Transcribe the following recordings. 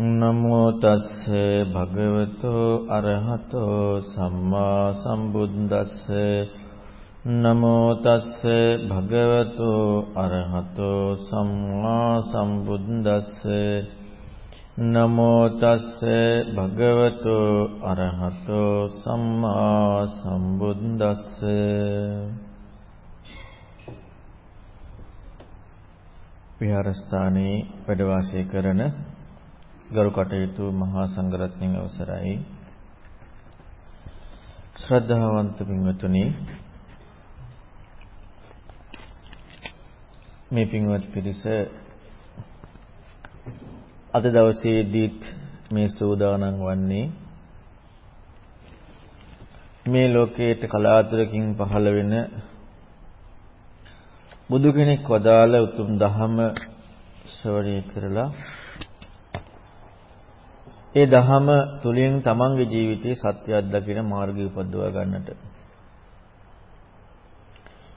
නමෝ තස්ස භගවතෝ අරහතෝ සම්මා සම්බුද්දස්ස. නමෝ තස්ස භගවතෝ අරහතෝ සම්මා සම්බුද්දස්ස. නමෝ තස්ස භගවතෝ අරහතෝ සම්මා සම්බුද්දස්ස. විහාරස්ථානයේ වැඩ වාසය කරන ගරු කටයුතු මහා සංඝරත්නයන් අවසරයි. ශ්‍රද්ධාවන්ත පින්වතුනි මේ පින්වත් පිරිස අද දවසේදීත් මේ සූදානම් වන්නේ මේ ලෝකයට කලාතුරකින් පහළ වෙන බුදු කෙනෙක් වදාළ උතුම් ධහම ශ්‍රවණය කරලා ඒ දහම තුලින් තමන්ගේ ජීවිතයේ සත්‍ය අත්දකින මාර්ගය උපදවා ගන්නට.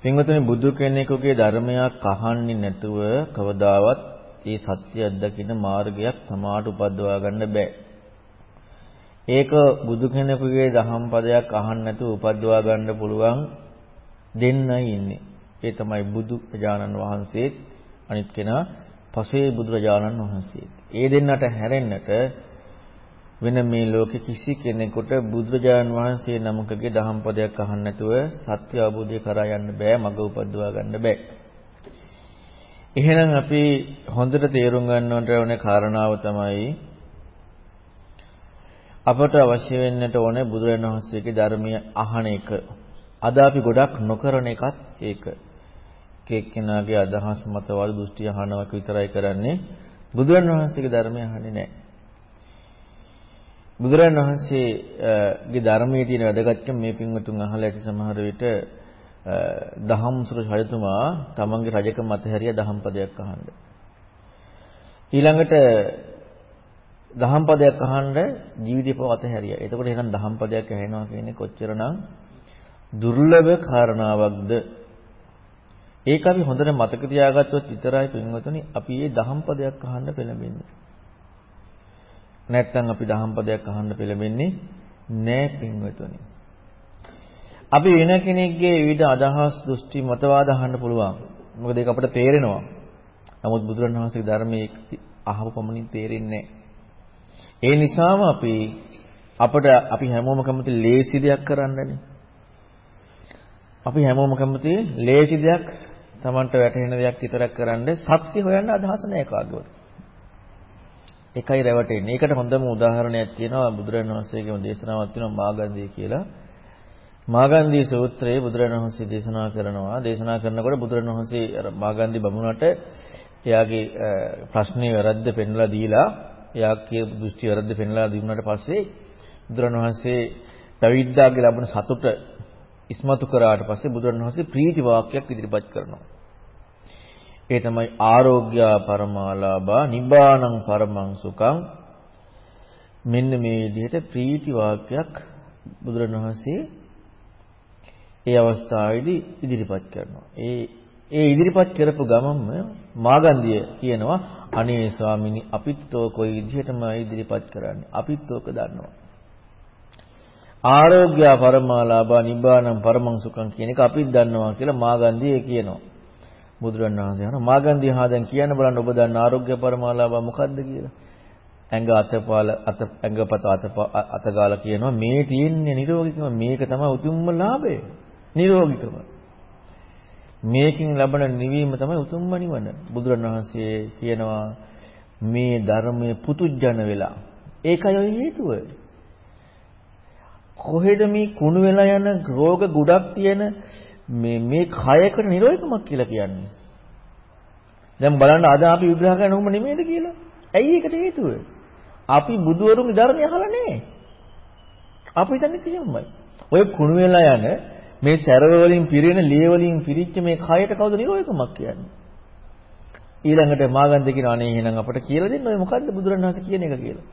පින්වතුනි බුදු කෙනෙකුගේ ධර්මයක් අහන්නේ නැතුව කවදාවත් මේ සත්‍ය අත්දකින මාර්ගයක් තමාට උපදවා ගන්න බෑ. ඒක බුදු කෙනෙකුගේ දහම් පදයක් අහන්න නැතුව උපදවා ගන්න පුළුවන් දෙන්නයි ඉන්නේ. ඒ තමයි බුදු ප්‍රජානන් වහන්සේත් අනිත් කෙනා පසේ බුදුරජාණන් වහන්සේත්. ඒ දෙන්නට හැරෙන්නට වෙන මේ ලෝකෙ කිසි කෙනෙකුට බුදුරජාණන් වහන්සේ නමකගේ දහම් පදයක් අහන්න නැතුව සත්‍ය අවබෝධය කරා යන්න බෑ මඟ උපදවා ගන්න බෑ. එහෙනම් අපි හොඳට තේරුම් ගන්නවට ඕනේ කාරණාව තමයි අපට අවශ්‍ය වෙන්නට ඕනේ බුදුරජාණන් වහන්සේගේ ධර්මය අහන එක. අද අපි ගොඩක් නොකරන එකත් ඒක. කෙනෙක්ගෙනාගේ අදහස් මතවල දෘෂ්ටි අහනවක් විතරයි කරන්නේ. බුදුරජාණන් වහන්සේගේ ධර්මය අහන්නේ නැහැ. බුදුරන් වහන්සේගේ ධර්මයේ තියෙන වැදගත්කම මේ පින්වතුන් අහලා ඇති සමහර විට දහම්සුර රජතුමා තමන්ගේ රජකම අතහැරිය දහම් පදයක් අහන්න. ඊළඟට දහම් පදයක් අහන්න ජීවිතේ පව අතහැරියා. එතකොට එහෙනම් දහම් පදයක් ඇහෙනවා කියන්නේ කොච්චරනම් දුර්ලභ කාරණාවක්ද? ඒක අපි හොඳට මතක තියාගත්තොත් විතරයි පින්වතුනි අපි මේ දහම් පදයක් අහන්න පෙළඹෙන්නේ. නැත්නම් අපි දහම් පදයක් අහන්න පෙළඹෙන්නේ නෑ පින්වතුනි. අපි වෙන කෙනෙක්ගේ විවිධ අදහස්, දෘෂ්ටි, මතවාද අහන්න පුළුවන්. මොකද ඒක අපිට තේරෙනවා. නමුත් බුදුරණවහන්සේගේ ධර්මයේ අහව පමණින් තේරෙන්නේ ඒ නිසාම අපි අපිට අපි හැමෝම කැමති ලේසි දෙයක් කරන්නනේ. අපි හැමෝම කැමති ලේසි දෙයක් Tamanට වැටහෙන දෙයක් විතරක් කරන්න සත්‍ය හොයන්න අදහස නැහැ කාගේවත්. එකයි රැවටෙන්නේ. ඒකට හොඳම උදාහරණයක් තියෙනවා බුදුරජාණන් වහන්සේගේම දේශනාවක් තියෙනවා මාගන්ධී කියලා. මාගන්ධී සූත්‍රයේ බුදුරජාණන් වහන්සේ දේශනා කරනවා. දේශනා කරනකොට බුදුරජාණන් වහන්සේ අර මාගන්ධී බමුණට එයාගේ ප්‍රශ්නේ වැරද්ද පෙන්වලා දීලා එයාගේ දෘෂ්ටි වැරද්ද පෙන්වලා දුන්නාට පස්සේ බුදුරජාණන් වහන්සේ පැවිද්දාගේ ලැබෙන සතුට ඉස්මතු කරාට පස්සේ බුදුරජාණන් වහන්සේ ප්‍රීති වාක්‍යයක් ඉදිරිපත් කරනවා. ඒ තමයි ආරෝග්‍ය පරමාලාභා නිබ්බානං පරමං සුඛං මෙන්න මේ විදිහට ප්‍රීති වාක්‍යයක් බුදුරණවහන්සේ ඒ අවස්ථාවේදී ඉදිරිපත් කරනවා. ඒ ඒ ඉදිරිපත් කරපු ගමන්ම මාගන්ධිය කියනවා අනේ ස්වාමීනි අපිත් ඔය විදිහටම ඉදිරිපත් කරන්නේ. අපිත් ඕක දන්නවා. ආරෝග්‍ය පරමාලාභා නිබ්බානං පරමං සුඛං කියන එක අපිත් දන්නවා කියලා මාගන්ධිය කියනවා. බුදුරණවහන්සේ අහනවා මාගන්ධිය හා දැන් කියන්න බලන්න ඔබ දන්න ආරෝග්‍ය පරමාලාභ මොකද්ද කියලා. ඇඟ අතපාල අත ඇඟපත අතගාලා කියනවා මේ තියෙන්නේ නිරෝගීකම මේක තමයි උතුම්ම ලාභය. නිරෝගීකම. මේකින් ලබන නිවීම තමයි උතුම්ම නිවන. බුදුරණවහන්සේ කියනවා මේ ධර්මයේ පුතුජන වෙලා. ඒකයි ඔය හේතුව. කොහෙද මේ කුණු වෙලා යන රෝග ගොඩක් තියෙන මේ මේ කයකට නිරෝධකමක් කියලා කියන්නේ. දැන් බලන්න අද අපි විග්‍රහ කරන උඹ නෙමෙයිද කියලා. ඇයි ඒකට හේතුව? අපි බුදුවරුන්ගේ ධර්මය අහලා නැහැ. අපි හිතන්නේ එහෙමයි. ඔය කුණු වෙලා යන මේ සැරව වලින් පිරෙන ලේ වලින් පිරිච්ච මේ කයට කවුද නිරෝධකමක් කියන්නේ? ඊළඟට මාගන්ධ කියන අනේ එහෙනම් අපට කියලා දෙන්න ඔය මොකද්ද බුදුරණවහන්සේ කියන එක කියලා.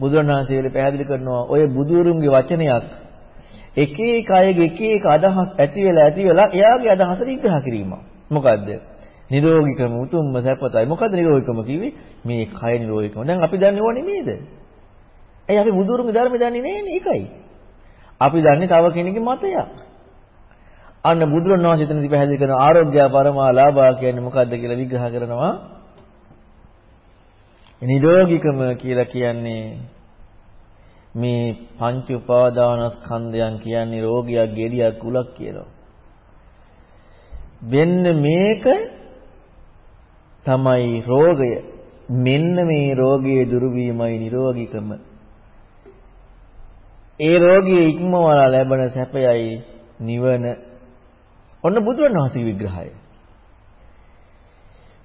බුදුරණවහන්සේ පැහැදිලි කරනවා ඔය බුදුවරුන්ගේ වචනයක් එක එක අයගේ එක එක අදහස් ඇති වෙලා ඇති වෙලා එයාගේ අදහස විග්‍රහ කිරීම. මොකද්ද? නිරෝගීකම උතුම්ම සැපතයි. මොකද්ද නිරෝගීකම කිව්වේ? මේ කය නිරෝගීකම. දැන් අපි දන්නේ ඕනේ නේද? ඇයි අපි බුදුරුගේ ධර්මය දන්නේ නෑනේ ඒකයි. අපි දන්නේ තව කෙනෙකුගේ මතයක්. අන්න බුදුරණවහන්සේ එතනදී පැහැදිලි කරන ආරෝග්‍ය පරමාලාභා කියන්නේ මොකද්ද කියලා විග්‍රහ කරනවා. නිරෝගීකම කියලා කියන්නේ මේ පංච උපාදානස්කන්ධයන් කියන්නේ රෝගියක්, ගෙඩියක්, කුලක් කියලා. මෙන්න මේක තමයි රෝගය. මෙන්න මේ රෝගයේ දුරු වීමයි නිරෝගීකම. ඒ රෝගිය ඉක්මවලා ලැබෙන සැපයයි නිවන. ඔන්න බුදුරණවහන්සේගේ විග්‍රහය.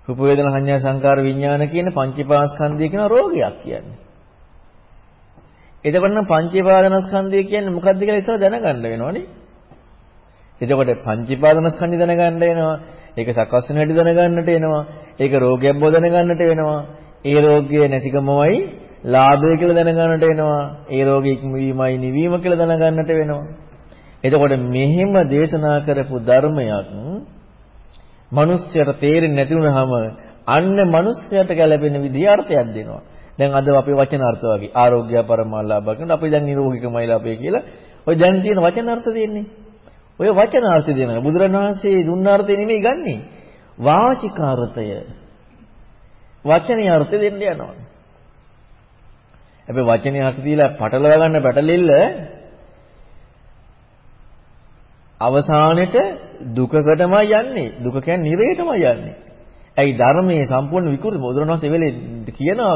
රූප වේදනා සංඥා සංකාර විඥාන කියන පංචීපාස්කන්ධය කියන රෝගයක් කියන්නේ. එතකොට නම් පංචීපාදනස්කන්ධය කියන්නේ මොකක්ද කියලා ඉස්සර දැනගන්න වෙනවනේ. එතකොට පංචීපාදනස්කන්ධය දැනගන්න වෙනවා. ඒක සකස් වෙන හැටි දැනගන්නට වෙනවා. ඒක රෝගයක් බව දැනගන්නට වෙනවා. ඒ රෝගය නැතිකමයි ලාභය කියලා දැනගන්නට වෙනවා. ඒ රෝගී ඉක්මවීමයි නිවීම කියලා දැනගන්නට වෙනවා. එතකොට මෙහෙම දේශනා කරපු ධර්මයක් මිනිස්සයට තේරෙන්නේ නැති වුනහම අන්න මිනිස්සයට ගැළපෙන විදිහ අර්ථයක් දෙනවා. දැන් අද අපේ වචන අර්ථ වගේ ආරෝග්‍ය පරමාලාභ කියන අපි දැන් නිරෝගීකමයි ලාභය කියලා ඔය දැන් තියෙන වචන අර්ථ දෙන්නේ. ඔය වචන අර්ථ දෙනවා. බුදුරණවහන්සේ දුන්න අර්ථය නෙමෙයි ගන්නෙ. වාචික අර්ථය. වචනේ අර්ථ දෙන්න යනවා. හැබැයි වචනේ අර්ථ දීලා පටලවා ගන්න පැටලෙල්ල අවසානෙට දුකකටමයි යන්නේ. දුක කියන්නේ නිරේටමයි යන්නේ. ඇයි ධර්මයේ සම්පූර්ණ විකෘති බුදුරණවහන්සේ වෙලේ කියනවා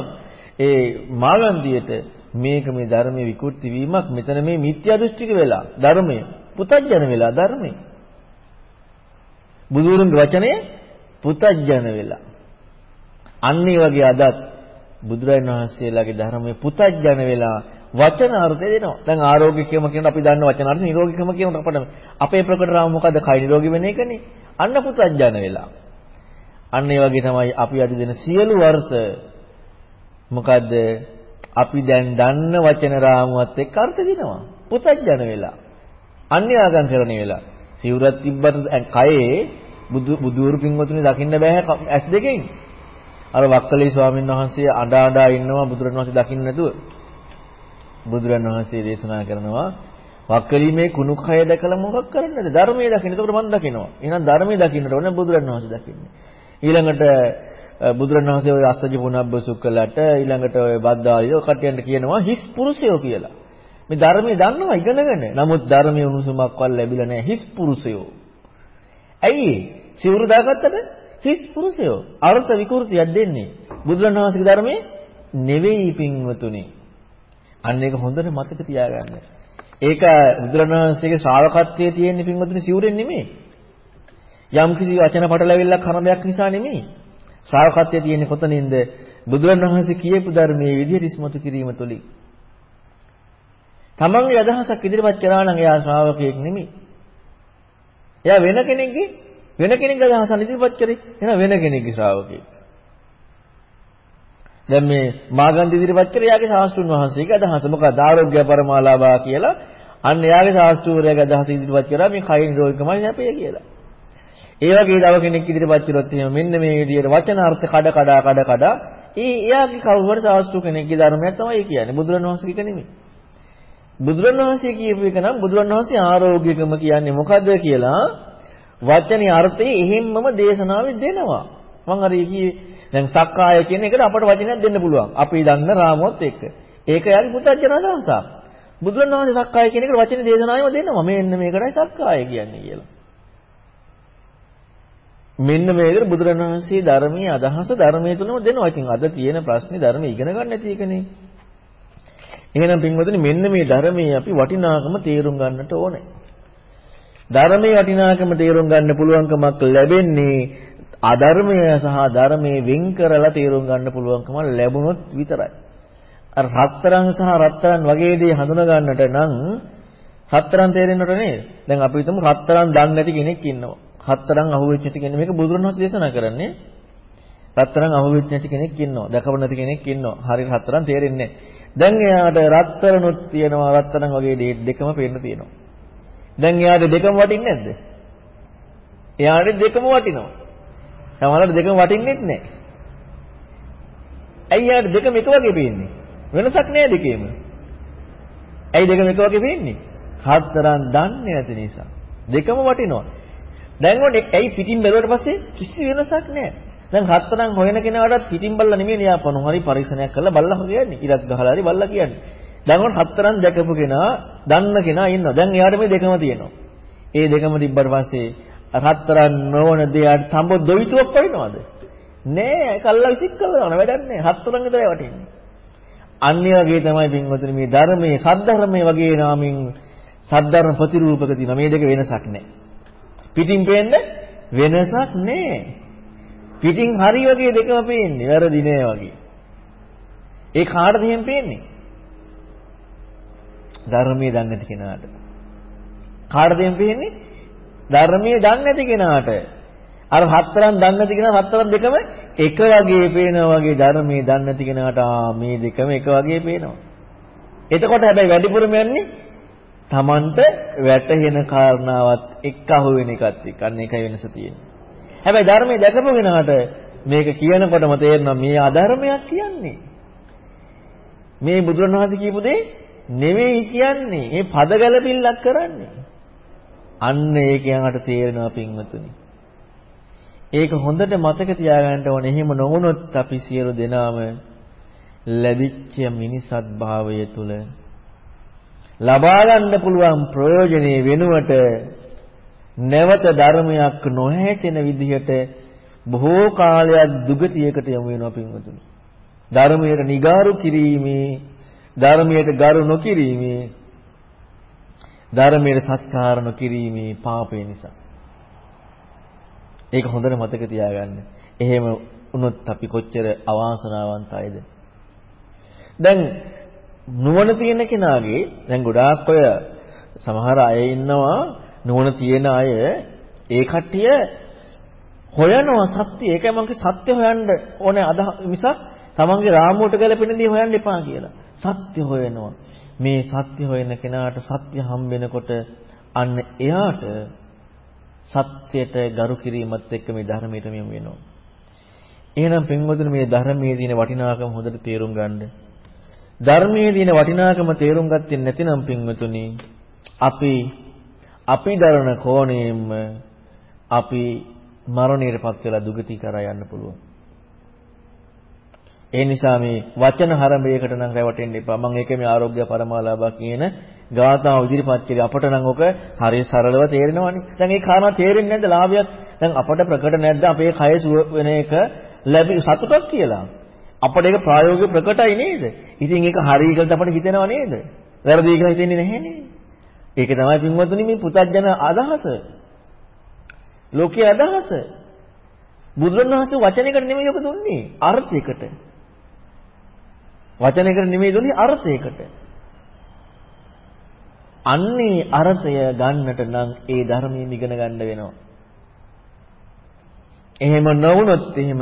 ඒ මාගන්දියට මේක මේ ධර්මයේ විකෘති වීමක් මෙතන මේ මිත්‍යා දෘෂ්ටික වෙලා ධර්මයේ පුතඥන වෙලා ධර්මයේ බුදුරුන්ගේ වචනේ පුතඥන වෙලා අන්න ඒ වගේ අදත් බුදුරජාණන් වහන්සේලාගේ ධර්මයේ පුතඥන වෙලා වචන අර්ථය දෙනවා. දැන් ආරෝග්‍යකම කියන අපි දන්න වචන අර්ථය නිරෝගීකම කියන අපට අපේ ප්‍රකට රාම මොකද්ද? කයි නිරෝගී වෙන එකනේ. අන්න පුතඥන වෙලා. අන්න ඒ වගේ තමයි අපි අද දෙන සියලු අර්ථ මොකද්ද? අපි දැන් දන්න වචන රාමුවත් එක්ක අර්ථ දෙනවා. පුතඥන වෙලා. අන්‍යාගම් කරණය වෙලා. සිවුරක් තිබ්බත් කයේ බුදු බුදුරු පින්වතුනි දකින්න බෑ ඇස් දෙකෙන්. අර වක්කලී ස්වාමීන් වහන්සේ අඬ අඬා ඉන්නවා බුදුරණවහන්සේ දකින්න නැතුව. බුදුරණවහන්සේ දේශනා කරනවා වක්කලී මේ කුණු කය දැකලා මොකක් කරන්නද? ධර්මයේ දකින්න. එතකොට මම දකිනවා. එහෙනම් ධර්මයේ දකින්නට ඕනේ බුදුරණවහන්සේ දකින්නේ. ඊළඟට බුදුරණවහන්සේ ওই අස්සජ පුනබ්බ සුක්කලට ඊළඟට ඔය බද්දාලිය ඔය කට්ටියන්ට කියනවා හිස් පුරුෂයෝ කියලා. මේ ධර්මයේ දන්නවා ඉගෙනගෙන. නමුත් ධර්මයේ උණුසුමක්වත් ලැබිලා නැහැ හිස් පුරුෂයෝ. ඇයි සිවුරු දාගත්තට හිස් පුරුෂයෝ අර්ථ විකෘතියක් දෙන්නේ. බුදුරණවහන්සේගේ ධර්මයේ නෙවෙයි පින්වතුනි. අන්න ඒක හොඳට මතක තියාගන්න. ඒක බුදුරණවහන්සේගේ ශ්‍රාවකත්වයේ තියෙන පින්වතුනි සිවුරෙන් නෙමෙයි. යම් කිසි වචන පටලැවිල්ලක් කරන දෙයක් නිසා නෙමෙයි. ශ්‍රාවකත්වයේ තියෙන්නේ කොතනින්ද? බුදුරණවහන්සේ කියපු ධර්මයේ විදිහට ඉස්මතු කිරීම තුළින්. තමන්ගේ අදහසක් ඉදිරිපත් කරා නම් එයා ශ්‍රාවකයෙක් නෙමෙයි. එයා වෙන කෙනෙක්ගේ වෙන කෙනෙක්ගේ අදහසක් ඉදිරිපත් කරේ එහෙනම් වෙන කෙනෙක්ගේ ශ්‍රාවකයෙක්. දැන් මේ මාගන්ධ ඉදිරිපත් කරේ එයාගේ ශාස්ත්‍රුන් වහන්සේගේ අදහස මොකක්ද? ආරෝග්‍ය පරමාලාභා කියලා. අන්න එයාගේ ශාස්ත්‍රූරයාගේ අදහස ඉදිරිපත් කරා මේ කය නිරෝධකමයි යපේ කියලා. ඒ වගේ තව කෙනෙක් ඉදිරිපත් කරොත් එහෙම මෙන්න මේ විදිහට වචනාර්ථ කඩ කඩ කඩ කඩ ඒ එයාගේ කවුරුහරි ශාස්ත්‍රු කෙනෙක්ගේ ධර්මයක් තමයි කියන්නේ බුදුරණවහන්සේගේ එක නෙමෙයි. බුදුරණවහන්සේ කියපු එක නම් බුදුරණවහන්සේ ආරෝග්‍යකම කියන්නේ මොකද්ද කියලා වචනේ අර්ථය එහෙම්මම දේශනාවේ දෙනවා. මම අර කියේ දැන් සක්කාය කියන එකට අපට වචනයක් දෙන්න පුළුවන්. අපි දන්න රාමුවත් එක්ක. ඒක යාගේ පුතඥ අදහසක්. බුදුරණවහන්සේ සක්කාය කියන එකට වචනේ දේශනාවෙම දෙනවා. මෙන්න මේකටයි සක්කාය කියන්නේ කියලා. මෙන්න මේකට බුදුරණවහන්සේ ධර්මයේ අදහස ධර්මයේ තුනම දෙනවා. ඉතින් අද තියෙන ප්‍රශ්නේ ධර්මය ඉගෙන ගන්න නැති එකනේ. එහෙනම් පින්වතුනි මෙන්න මේ ධර්මයේ අපි වටිනාකම තේරුම් ගන්නට ඕනේ. ධර්මයේ වටිනාකම තේරුම් ගන්න පුළුවන්කමක් ලැබෙන්නේ අධර්මය සහ ධර්මයේ වෙන් කරලා තේරුම් ගන්න පුළුවන්කම ලැබුණොත් විතරයි. අර රත්තරන් සහ රත්තරන් වගේ දේ හඳුනා ගන්නට නම් රත්තරන් තේරෙන්නට නේද? දැන් අපි හිතමු රත්තරන් දන්නේ නැති කෙනෙක් ඉන්නවා. හතරන් අහුවෙච්ච නැති කෙනෙක් මේක බුදුරණවහන්සේ දේශනා කරන්නේ. රත්තරන් අහුවෙච්ච නැති කෙනෙක් ඉන්නවා. දැකපු නැති කෙනෙක් ඉන්නවා. හරියට රත්තරන් තේරෙන්නේ නැහැ. දැන් එයාට රත්තරනුත් තියෙනවා රත්තරන් වගේ දෙකම පේන්න තියෙනවා. දැන් එයාට දෙකම වටින්නේ නැද්ද? එයාට දෙකම වටිනවා. සමහරවිට දෙකම වටින්නෙත් නැහැ. ඇයි යාට දෙකම එක වගේ පේන්නේ? වෙනසක් නෑ දෙකේම. ඇයි දෙකම එක වගේ පේන්නේ? හතරන් දන්නේ නැති නිසා. දෙකම වටිනවා. දැන් ඔන්නේ ඇයි පිටින් බැලුවට පස්සේ කිසි වෙනසක් නෑ. දැන් හතරන් හොයන කෙනාටත් පිටින් බල්ලා නෙමෙයි ලියාපන හරි පරීක්ෂණයක් කරලා බල්ලා කියන්නේ. ඉරක් ගහලා හරි බල්ලා කියන්නේ. දැන් ඔන්න හතරන් දැකපු කෙනා, දන්න කෙනා ඉන්නවා. දැන් එයාට මේ දෙකම තියෙනවා. ඒ දෙකම තිබ්බට පස්සේ හතරන් නොවන දෙයට තඹ දොවිතුවක් වයින්නවද? නෑ කල්ලා විසික් කළා නෑ වැඩක් නෑ හතරන් විතරයි වටින්නේ. අන්‍ය වගේ තමයි පින්වතුනි මේ ධර්මයේ සද්ධර්මයේ වගේ නාමින් සද්ධර්ම ප්‍රතිරූපක තියෙනවා. මේ දෙක වෙනසක් නෑ. පිටින් පේන්නේ වෙනසක් නෑ. පිටින් හරි වගේ දෙකම පේන්නේ වැරදි නෑ වගේ. ඒ කාටද එහෙම පේන්නේ? ධර්මයේ දන්නේ නැති කෙනාට. කාටද එහෙම පේන්නේ? ධර්මයේ දන්නේ නැති කෙනාට. අර හතරන් දන්නේ නැති කෙනා හතරන් දෙකම එක වගේ පේනවා වගේ ධර්මයේ දන්නේ නැති කෙනාට මේ දෙකම එක වගේ පේනවා. එතකොට හැබැයි වැඩිපුරම යන්නේ Tamanට වැටහෙන කාරණාවත් එක්ක අහු වෙන එකත් එක්ක. අන්න ඒකයි වෙනස තියෙන්නේ. හැබැයි ධර්මයේ දැකපු කෙනාට මේක කියනකොටම තේරෙනවා මේ අධර්මයක් කියන්නේ. මේ බුදුරණවහන්සේ කියපු දේ නෙවෙයි කියන්නේ. මේ පද ගැලපිල්ලක් කරන්නේ. අන්න ඒක යනකට තේරෙනවා පින්වතුනි. ඒක හොඳට මතක තියාගන්න ඕනේ. එහෙම නොවුනොත් අපි සියලු දෙනාම ලැබිච්ච මිනිසත් භාවය තුල ලබා ගන්න පුළුවන් ප්‍රයෝජනේ වෙනුවට නැවත ධර්මයක් නොහැසෙන විදිහට බොහෝ කාලයක් දුගතියකට යමු වෙනවා පින්වතුනි. ධර්මයට නිගාරු කිරීමේ ධර්මයට ගරු නොකිරීමේ ධර්මයට සත්කාර නොකිරීමේ පාපය නිසා ඒක හොඳට මතක තියාගන්න. එහෙම වුණොත් අපි කොච්චර අවාසනාවන්තයිද? දැන් නුවණ තියෙන කෙනාගේ දැන් ගොඩාක් අය සමහර අය ඉන්නවා නුවණ තියෙන අය ඒ කට්ටිය හොයනවා සත්‍ය. ඒකයි මම සත්‍ය හොයන්න ඕනේ අද මිසක් තමන්ගේ රාමුවට ගැලපෙන දේ හොයන්න එපා කියලා. සත්‍ය හොයනවා. මේ සත්‍ය හොයන කෙනාට සත්‍ය හම්බ වෙනකොට අන්න එයාට සත්‍යයට ගරු කිරීමත් එක්ක මේ ධර්මයට මෙමු වෙනවා. එහෙනම් පින්වතුනි මේ ධර්මයේ තියෙන වටිනාකම හොඳට තේරුම් ගන්න. ධර්මයේ තියෙන වටිනාකම තේරුම් ගත්තේ නැතිනම් පින්වතුනි අපි අපි දරන කෝණයෙන්ම අපි මරණයටපත් වෙලා දුගති කරා යන්න පුළුවන්. ඒ නිසා මේ වචන හරඹයකට නම් රැවටෙන්න එපා. මම ඒකේ මේ ආරෝග්‍ය පරමාලාභා කියන ගාථාව ඉදිරිපත් කළේ අපට නම් ඔක හරිය සරලව තේරෙනවනේ. දැන් ඒ කාරණා තේරෙන්නේ නැද්ද ලාභයක්? දැන් අපට ප්‍රකට නැද්ද අපේ කය සුව වෙන එක ලැබි සතුටක් කියලා? අපට ඒක ප්‍රායෝගික ප්‍රකටයි නේද? ඉතින් ඒක හරිය කියලා අපට හිතෙනව නේද? වැරදි කියලා හිතෙන්නේ නැහැ නේද? ඒක තමයි පින්වත්නි මේ පුතත්ජන අදහස. ලෝකයේ අදහස. බුදුරණවහන්සේ වචනයකට නෙමෙයි ඔක දුන්නේ අර්ථයකට. වචනයකට නෙමෙයි දුන්නේ අර්ථයකට. අන්නේ අර්ථය ගන්නට නම් ඒ ධර්මයෙන් ඉගෙන ගන්න වෙනවා. එහෙම නොවුනොත් එහෙම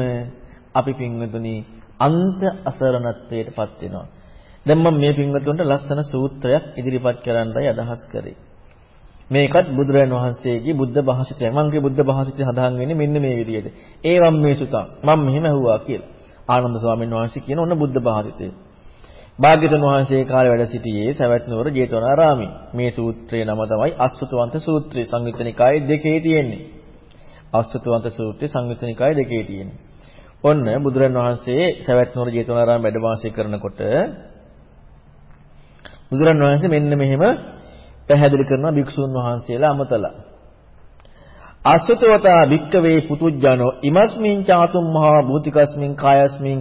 අපි පින්වතුනි අන්ත අසරණත්වයටපත් වෙනවා. දැන් මම මේ පින්වතුන්ට ලස්සන සූත්‍රයක් ඉදිරිපත් කරන්නයි අදහස් කරේ. මේකත් බුදුරජාණන් වහන්සේගේ බුද්ධ භාෂිතය. මමගේ බුද්ධ භාෂිතය සඳහන් වෙන්නේ මෙන්න මේ විදිහට. ඒවම් මේ සුතං. මම මෙහෙම ඇහුවා කියලා. ආනන්ද ස්වාමීන් වහන්සේ කියන ඔන්න බුද්ධ භාෂිතය. භාග්‍යතුන් වහන්සේ කාලේ වැඩ සිටියේ සවැත් නුවර ජේතවනාරාමේ. මේ සූත්‍රයේ නම තමයි අස්සුතවන්ත සූත්‍රය. සංයුත්ත නිකායේ දෙකේ තියෙන්නේ. අස්සුතවන්ත සූත්‍රය සංයුත්ත නිකායේ දෙකේ තියෙන්නේ. ඔන්න බුදුරන් වහන්සේ සවැත් නුවර ජේතවනාරාමේ වැඩ වාසය කරනකොට බුදුරන් වහන්සේ මෙන්න මෙහෙම පැහැදිලි කරනවා භික්ෂුන් වහන්සේලා අමතලා. අස්සුතවතා භික්කවේ පුතුජ්ජනෝ ඉමස්මින් චාතුම් මහා භූතිකස්මින් කායස්මින්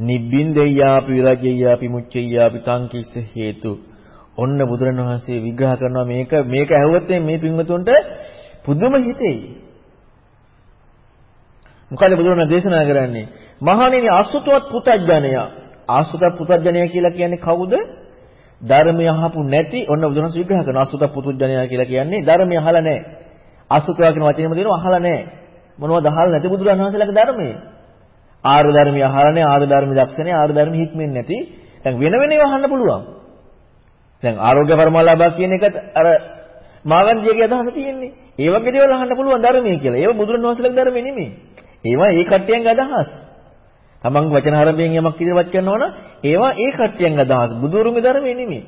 නිබ්බින්දෙය්‍යාපි විරජෙය්‍යාපි මුච්චෙය්‍යාපි තංකිස්ස හේතු. ඔන්න බුදුරණවහන්සේ විග්‍රහ කරනවා මේක මේක ඇහුවොත් මේ පින්වතුන්ට පුදුම හිතෙයි. මොකද බුදුරණ දේශනා කරන්නේ? මහණෙනි අසුතවත් පුතඥය. ආසුතවත් පුතඥය කියලා කියන්නේ කවුද? ධර්මය අහපු නැති ඔන්න බුදුරණස් විග්‍රහ කරනවා අසුතවත් පුතඥය කියලා කියන්නේ ධර්මය අහලා නැහැ. අසුතවා කියන වචනේම දෙනවා අහලා නැහැ. මොනවද අහලා නැති බුදුරණවහන්සේලාගේ ධර්මයේ? ආර්ය ධර්මය අහලා නැහැ ආර්ය ධර්ම දක්ෂනේ ආර්ය ධර්ම හික්මෙන්නේ නැති. දැන් වෙන වෙන ඒවා අහන්න පුළුවන්. දැන් ආරෝග්‍ය පරමාලාභා කියන එකත් අර මාගන්ධියගේ අදහස තියෙන්නේ. ඒ වගේ දේවල් අහන්න පුළුවන් ධර්මයේ කියලා. ඒව බුදුරණවහන්සේලාගේ ධර්මයේ නෙමෙයි. ඒවා ඒ කට්ටියන්ගේ අදහස්. තමන් වචන හරඹෙන් යමක් ඉදිරිපත් කරනවා නම් ඒවා ඒ කට්ටියන්ගේ අදහස්. බුදුරුන්ගේ ධර්මයේ නෙමෙයි.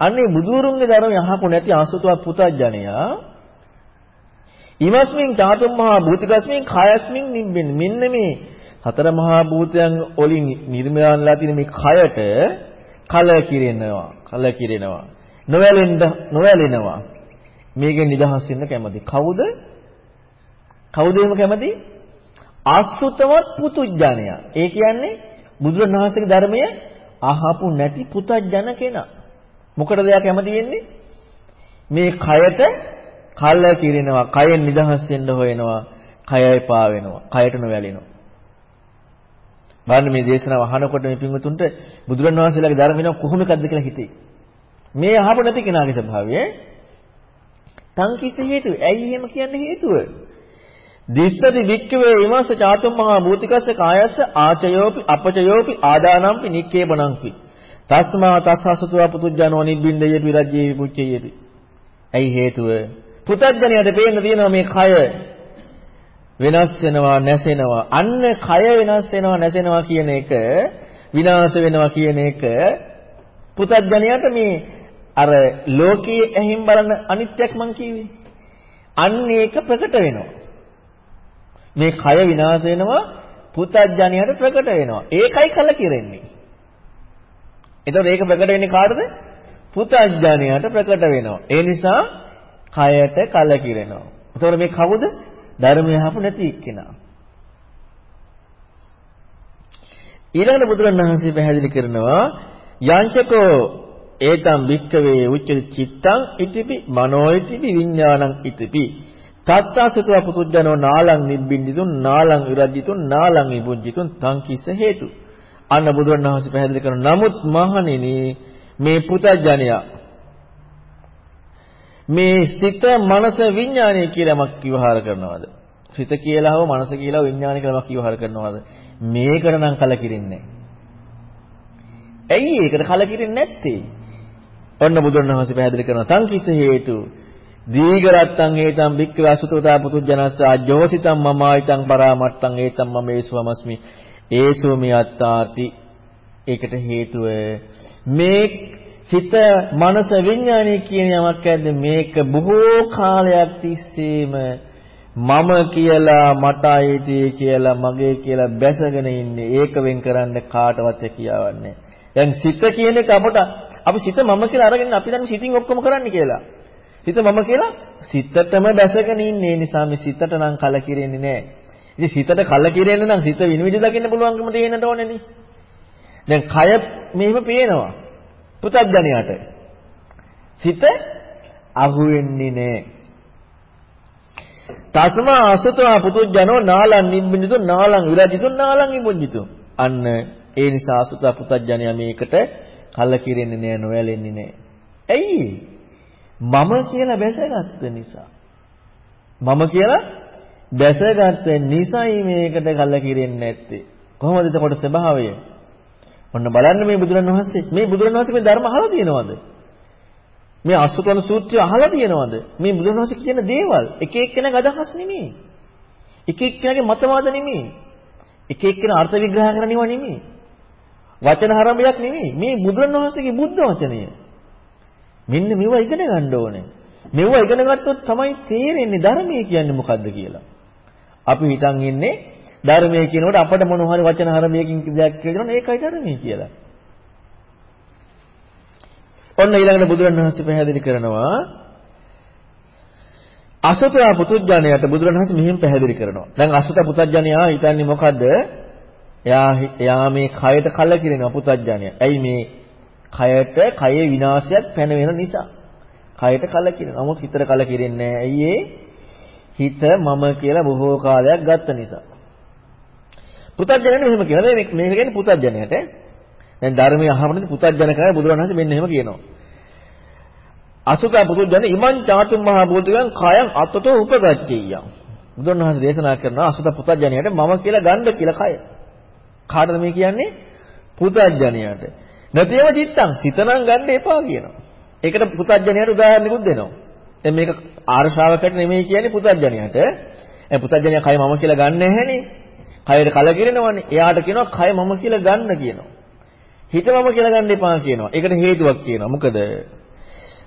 අන්නේ බුදුරුන්ගේ ධර්මය අහපු නැති ආසුතවත් පුතඥයා ඊමස්මින් ධාතුම් මහා භූතිකස්මින් කායස්මින් නිබ්බෙන් මෙන්න මේ හතර මහා භූතයන් වලින් නිර්මාණලා තියෙන මේ කයට කල කිරෙනවා කල කිරෙනවා නොවැළෙන්න නොවැළෙනවා මේකෙන් නිදහස් වෙන්න කැමති කවුද කවුද එහෙම කැමති ආසුතවත් පුතුජණයා ඒ කියන්නේ බුදුරණවහන්සේගේ ධර්මය අහපු නැති පුතජන කෙනා. මොකටද එයා කැමති වෙන්නේ මේ කයට කල්ල කිරිනවා කයෙන් නිදහස් වෙන්න හොයනවා කය එපා වෙනවා කයට නොවැළෙනවා. බලන්න මේ දේශනාව අහනකොට මේ පින්වතුන්ට බුදුරණවහන්සේලාගේ ධර්ම වෙනව කොහොම එකක්ද කියලා හිතේ මේ අහපො නැති කෙනාගේ ස්වභාවය තං කිස හේතුව ඇයි එහෙම කියන්නේ හේතුව? දිස්සති වික්කවේ ඊමස චාතුම් මහා භූතිකස්ස කායස්ස ආචයෝපි අපචයෝපි ආදානම්පි නික්කේබණම්පි තස්මා තස්සසතුවා පුතුජනෝ නිබ්බින්දයේපි විරජ්ජේ පුච්චයේපි ඇයි හේතුව පුතඥයට පේන්න තියෙනවා මේ කය වෙනස් වෙනවා නැසෙනවා. අන්න කය වෙනස් වෙනවා නැසෙනවා කියන එක විනාශ වෙනවා කියන එක පුතඥයට මේ අර ලෝකයේ ඇහිම් බලන අනිත්‍යක් මං කිව්වේ. අන්න ඒක ප්‍රකට වෙනවා. මේ කය විනාශ වෙනවා පුතඥයට ප්‍රකට වෙනවා. ඒකයි කලකිරෙන්නේ. එතකොට ඒක ප්‍රකට වෙන්නේ කාටද? පුතඥයට ප්‍රකට වෙනවා. ඒ නිසා කයට කලකිරෙනවා. එතකොට මේ කවුද? ධර්මය අහපු නැති එක්කෙනා. ඊළඟට බුදුරණවහන්සේ පැහැදිලි කරනවා යංචකෝ ඒතම් භික්කවේ උච්ච චිත්තං ඉතිපි මනෝයිතිපි විඥානං ඉතිපි තත්තාසතුව පුතුජනෝ නාලං නිබ්බින්දිතුන් නාලං විරජ්ජිතුන් නාලං විභුජ්ජිතුන් තං කිස හේතු අන්න බුදුරණවහන්සේ පැහැදිලි කරන නමුත් මහණෙනි මේ පුතඥයා මේ සිත මනස විඥානය කියලාමක් විවහාර කරනවද? සිත කියලා හව මනස කියලා විඥානය කියලාමක් විවහාර කරනවද? මේකට නම් කලකිරින්නේ ඇයි ඒකට කලකිරින්නේ නැත්තේ? ඔන්න බුදුරණවහන්සේ පැහැදිලි කරනවා සංකිස හේතු දීගරත්තං හේතං භික්ඛවේ අසුතෝතා පුතුජනස්ස අජෝසිතං මමායිතං පරාමත්තං ඒතං මම ඒසුවමස්මි. ඒසෝ මියත්තාති ඒකට හේතුව මේ සිත මනස විඥානය කියන යමක් ඇද්ද මේක බොහෝ කාලයක් තිස්සේම මම කියලා මට අයිති කියලා මගේ කියලා බැසගෙන ඉන්නේ. ඒක වෙන් කරන්න කාටවත් කියාවන්නේ දැන් සිත කියන එක අපට අපි සිත මම කියලා අරගෙන අපි දැන් සිතින් ඔක්කොම කරන්නේ කියලා. සිත මම කියලා සිතටම බැසගෙන ඉන්නේ නිසා මේ සිතට නම් කලකිරෙන්නේ නැහැ ඉතින් සිතට කලකිරෙන්නේ නම් සිත විනිවිද දකින්න පුළුවන්කම තියෙන්න ඕනේනේ දැන් කය මෙහෙම පේනවා පුතග්ජනයාට. සිත අහු වෙන්නේ නැහැ. තස්මා අසතවා පුතුජනෝ නාලං නිබ්බින්දිතු නාලං විරජිතු නාලං විමුජ්ජිතු. අන්න ඒ නිසා අසතවා පුතජනයා මේකට කලකිරෙන්නේ නැහැ නොයැලෙන්නේ නැහැ. ඇයි? මම කියලා බැසගත්ත නිසා. මම කියලා බැසගත්ත නිසයි මේකට කලකිරෙන්නේ නැත්තේ. කොහොමද එතකොට ස්වභාවය? ඔන්න බලන්න මේ බුදුරණවහන්සේ මේ බුදුරණවහන්සේ මේ ධර්ම අහලා තියෙනවද? මේ අසුතන සූත්‍රය අහලා තියෙනවද? මේ බුදුරණවහන්සේ කියන දේවල් එක එක්කෙනාගේ අදහස් නෙමෙයි. එක එක්කෙනාගේ මතවාද නෙමෙයි. එක එක්කෙනා අර්ථ විග්‍රහ කරනව නෙමෙයි. වචන හරඹයක් නෙමෙයි. මේ බුදුරණවහන්සේගේ බුද්ධ වචනය. මෙන්න මේව ඉගෙන ගන්න ඕනේ. මේව ඉගෙන ගත්තොත් තමයි තේරෙන්නේ ධර්මයේ කියන්නේ මොකද්ද කියලා. අපි හිතන් ඉන්නේ ධර්මයේ කියනකොට අපිට මොන හරි වචන හරමයකින් දෙයක් කියනවා ඒකයි ධර්මයේ කියලා. ඔන්න ඊළඟට බුදුරණවහන්සේ පැහැදිලි කරනවා අසත පුතුජණයට බුදුරණවහන්සේ මෙහිම පැහැදිලි කරනවා. දැන් අසත පුතුජණයා හිතන්නේ මොකද්ද? එයා එයා මේ කයට කලකිරෙනවා පුතුජණය. ඇයි මේ කයට කයේ විනාශයත් පැන වෙන නිසා. කයට කලකිරෙනවා. නමුත් හිතට කලකිරෙන්නේ නැහැ. ඇයි හිත මම කියලා බොහෝ කාලයක් ගත්ත නිසා. පුතඥයනේ මෙහෙම කියනවා. මේ මේක කියන්නේ පුතඥයට. දැන් ධර්මයේ අහනකොට පුතඥ කරා බුදුරණවහන්සේ මෙන්න එහෙම කියනවා. අසුකා පුතුජන ඉමං චාතුම් මහා භූතයන් කායං අත්තතෝ උපගච්ඡේයං. බුදුරණවහන්සේ දේශනා කරනවා අසුත පුතඥයට මම කියලා ගන්න කියලා කය. කාටද මේ කියන්නේ? පුතඥයට. නැතිව චිත්තං සිතනම් ගන්න එපා කියනවා. ඒකට පුතඥයට උදාහරණිකුත් දෙනවා. දැන් මේක ආර්ශාවකට නෙමෙයි කියන්නේ පුතඥයට. ඒ පුතඥය කය මම කියලා ගන්න නැහැනේ. කයර කලකිරෙනවනේ. එයාට කියනවා කය මම කියලා ගන්න කියනවා. හිත මම කියලා ගන්න එපා කියනවා. ඒකට හේතුවක් කියනවා. මොකද?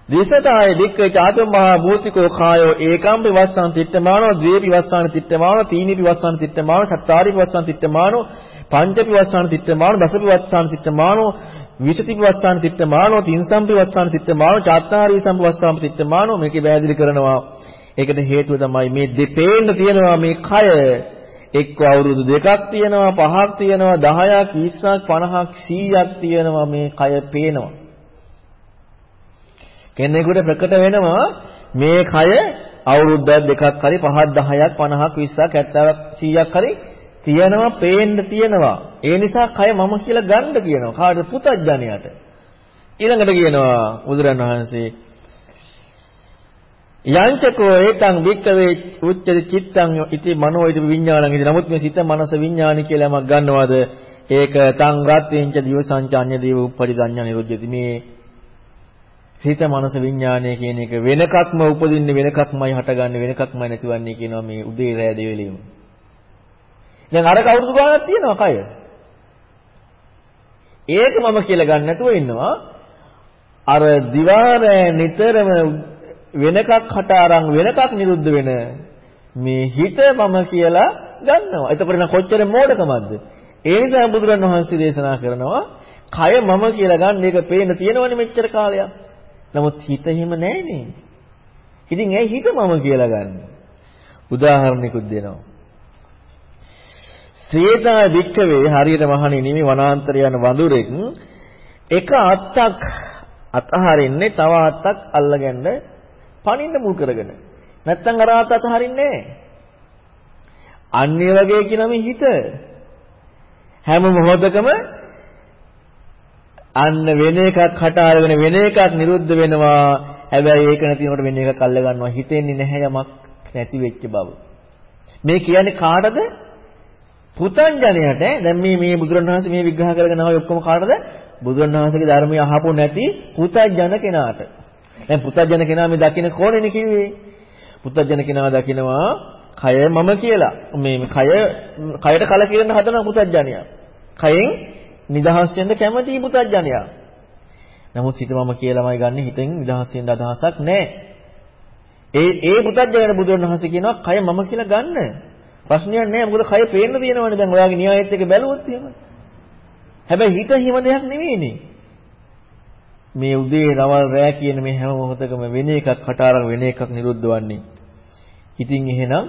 දිසතාය දික්කේ චාතුම් මහා භූතිකෝ කායෝ ඒකම් විවස්සං තිත්තමානෝ ද්වේ විවස්සං තිත්තමානෝ තීනි විවස්සං තිත්තමානෝ සත්තාරි විවස්සං තිත්තමානෝ පංච විවස්සං තිත්තමානෝ දස විවස්සං තිත්තමානෝ විසති විවස්සං තිත්තමානෝ තින්සම් විවස්සං තිත්තමානෝ චාත්තාරි සම්පවස්සං තිත්තමානෝ මේකේ පැහැදිලි කරනවා. ඒකට හේතුව තමයි මේ දෙපේන්න තියෙනවා මේ කය. එක්ක අවුරුදු දෙකක් තියෙනවා පහක් තියෙනවා 10ක් 20ක් 50ක් 100ක් තියෙනවා මේ කය පේනවා. කෙනෙකුට ප්‍රකට වෙනවා මේ කය අවුරුද්දක් දෙකක් හරි 5ක් 10ක් 50ක් 20ක් 70ක් 100ක් හරි තියෙනවා පේන්න තියෙනවා. ඒ නිසා කය මම කියලා ගන්න කියනවා. කාට පුතඥයට? ඊළඟට කියනවා බුදුරණවහන්සේ යංචකෝ ඒතං වික්කවේ උච්චති චිත්තං ඉති මනෝ ඉති විඥානං ඉති. නමුත් මේ සිත මනස විඥානි කියලා යමක් ගන්නවද? ඒක තං රත්ත්‍රිංච දිව සංචාඤ්ඤ දේව උප්පටි සංඥා නිරුද්ධති. මේ සිත මනස විඥානය කියන එක වෙනකක්ම උපදින්නේ වෙනකක්මයි හටගන්නේ වෙනකක්මයි නැතිවන්නේ කියනවා මේ උදේ රෑ දෙවෙලෙම දැන් අර කවුරුදු ගානක් තියෙනවා කය ඒක මම කියලා ගන්න නැතුව ඉන්නවා අර දිවාරෑ නිතරම වෙනකක් හට අරන් වෙනකක් නිරුද්ධ වෙන මේ හිත මම කියලා ගන්නවා. එතකොට නම් කොච්චර මෝඩකමක්ද? ඒ නිසා බුදුරණවහන්සේ දේශනා කරනවා කය මම කියලා ගන්න එක පේන තියෙනවනේ මෙච්චර කාලයක්. නමුත් හිත හිම නැහැනේ. ඉතින් ඒ හිත මම කියලා ගන්න. උදාහරණයකුත් දෙනවා. සේතා වික්කවේ හරියට මහණෙනි මේ වනාන්තර යන වඳුරෙක් එක අත්තක් අතහරින්නේ තව අත්තක් අල්ලගන්න පණින්න මුල් කරගෙන. නැත්තම් අර ආත අතහරින්නේ නැහැ. අන්නේ වගේ කියන මේ හිත හැම මොහොතකම අන්න වෙන එකක් හට අරගෙන වෙන එකක් නිරුද්ධ වෙනවා. හැබැයි ඒක නැතිනකොට වෙන එකක් අල්ල ගන්නවා. හිතෙන්නේ නැහැ යමක් නැති වෙච්ච බව. මේ කියන්නේ කාටද? පුතංජනයට දැන් මේ මේ බුදුරණවහන්සේ මේ විග්‍රහ කරගෙන ආවේ ඔක්කොම කාටද? බුදුරණවහන්සේගේ ධර්මය අහපු නැති පුතංජන කෙනාට. දැන් පුතඥ කෙනා මේ දකින්න කොහොනේ කිව්වේ? පුතඥ කෙනා දකිනවා කය මම කියලා. මේ කය කයට කලකිරෙන්න හදන පුතඥයා. කයෙන් නිදහස් වෙන්න කැමති පුතඥයා. නමුත් හිත මම කියලාමයි ගන්න හිතෙන් නිදහස් වෙන්න අදහසක් නැහැ. ඒ ඒ පුතඥයන බුදුරණවහන්සේ කියනවා කය මම කියලා ගන්න. ප්‍රශ්නයක් නැහැ. මොකද කය පේන්න තියෙනවනේ දැන් ඔයාගේ න්‍යායයත් එක්ක බැලුවොත් එහෙම. හැබැයි හිත හිම දෙයක් නෙවෙයිනේ. මේ උදේ රවල් රෑ කියන මේ හැම මොහොතකම වෙන එකක් හටාරම් වෙන එකක් නිරුද්ධ වන්නේ. ඉතින් එහෙනම්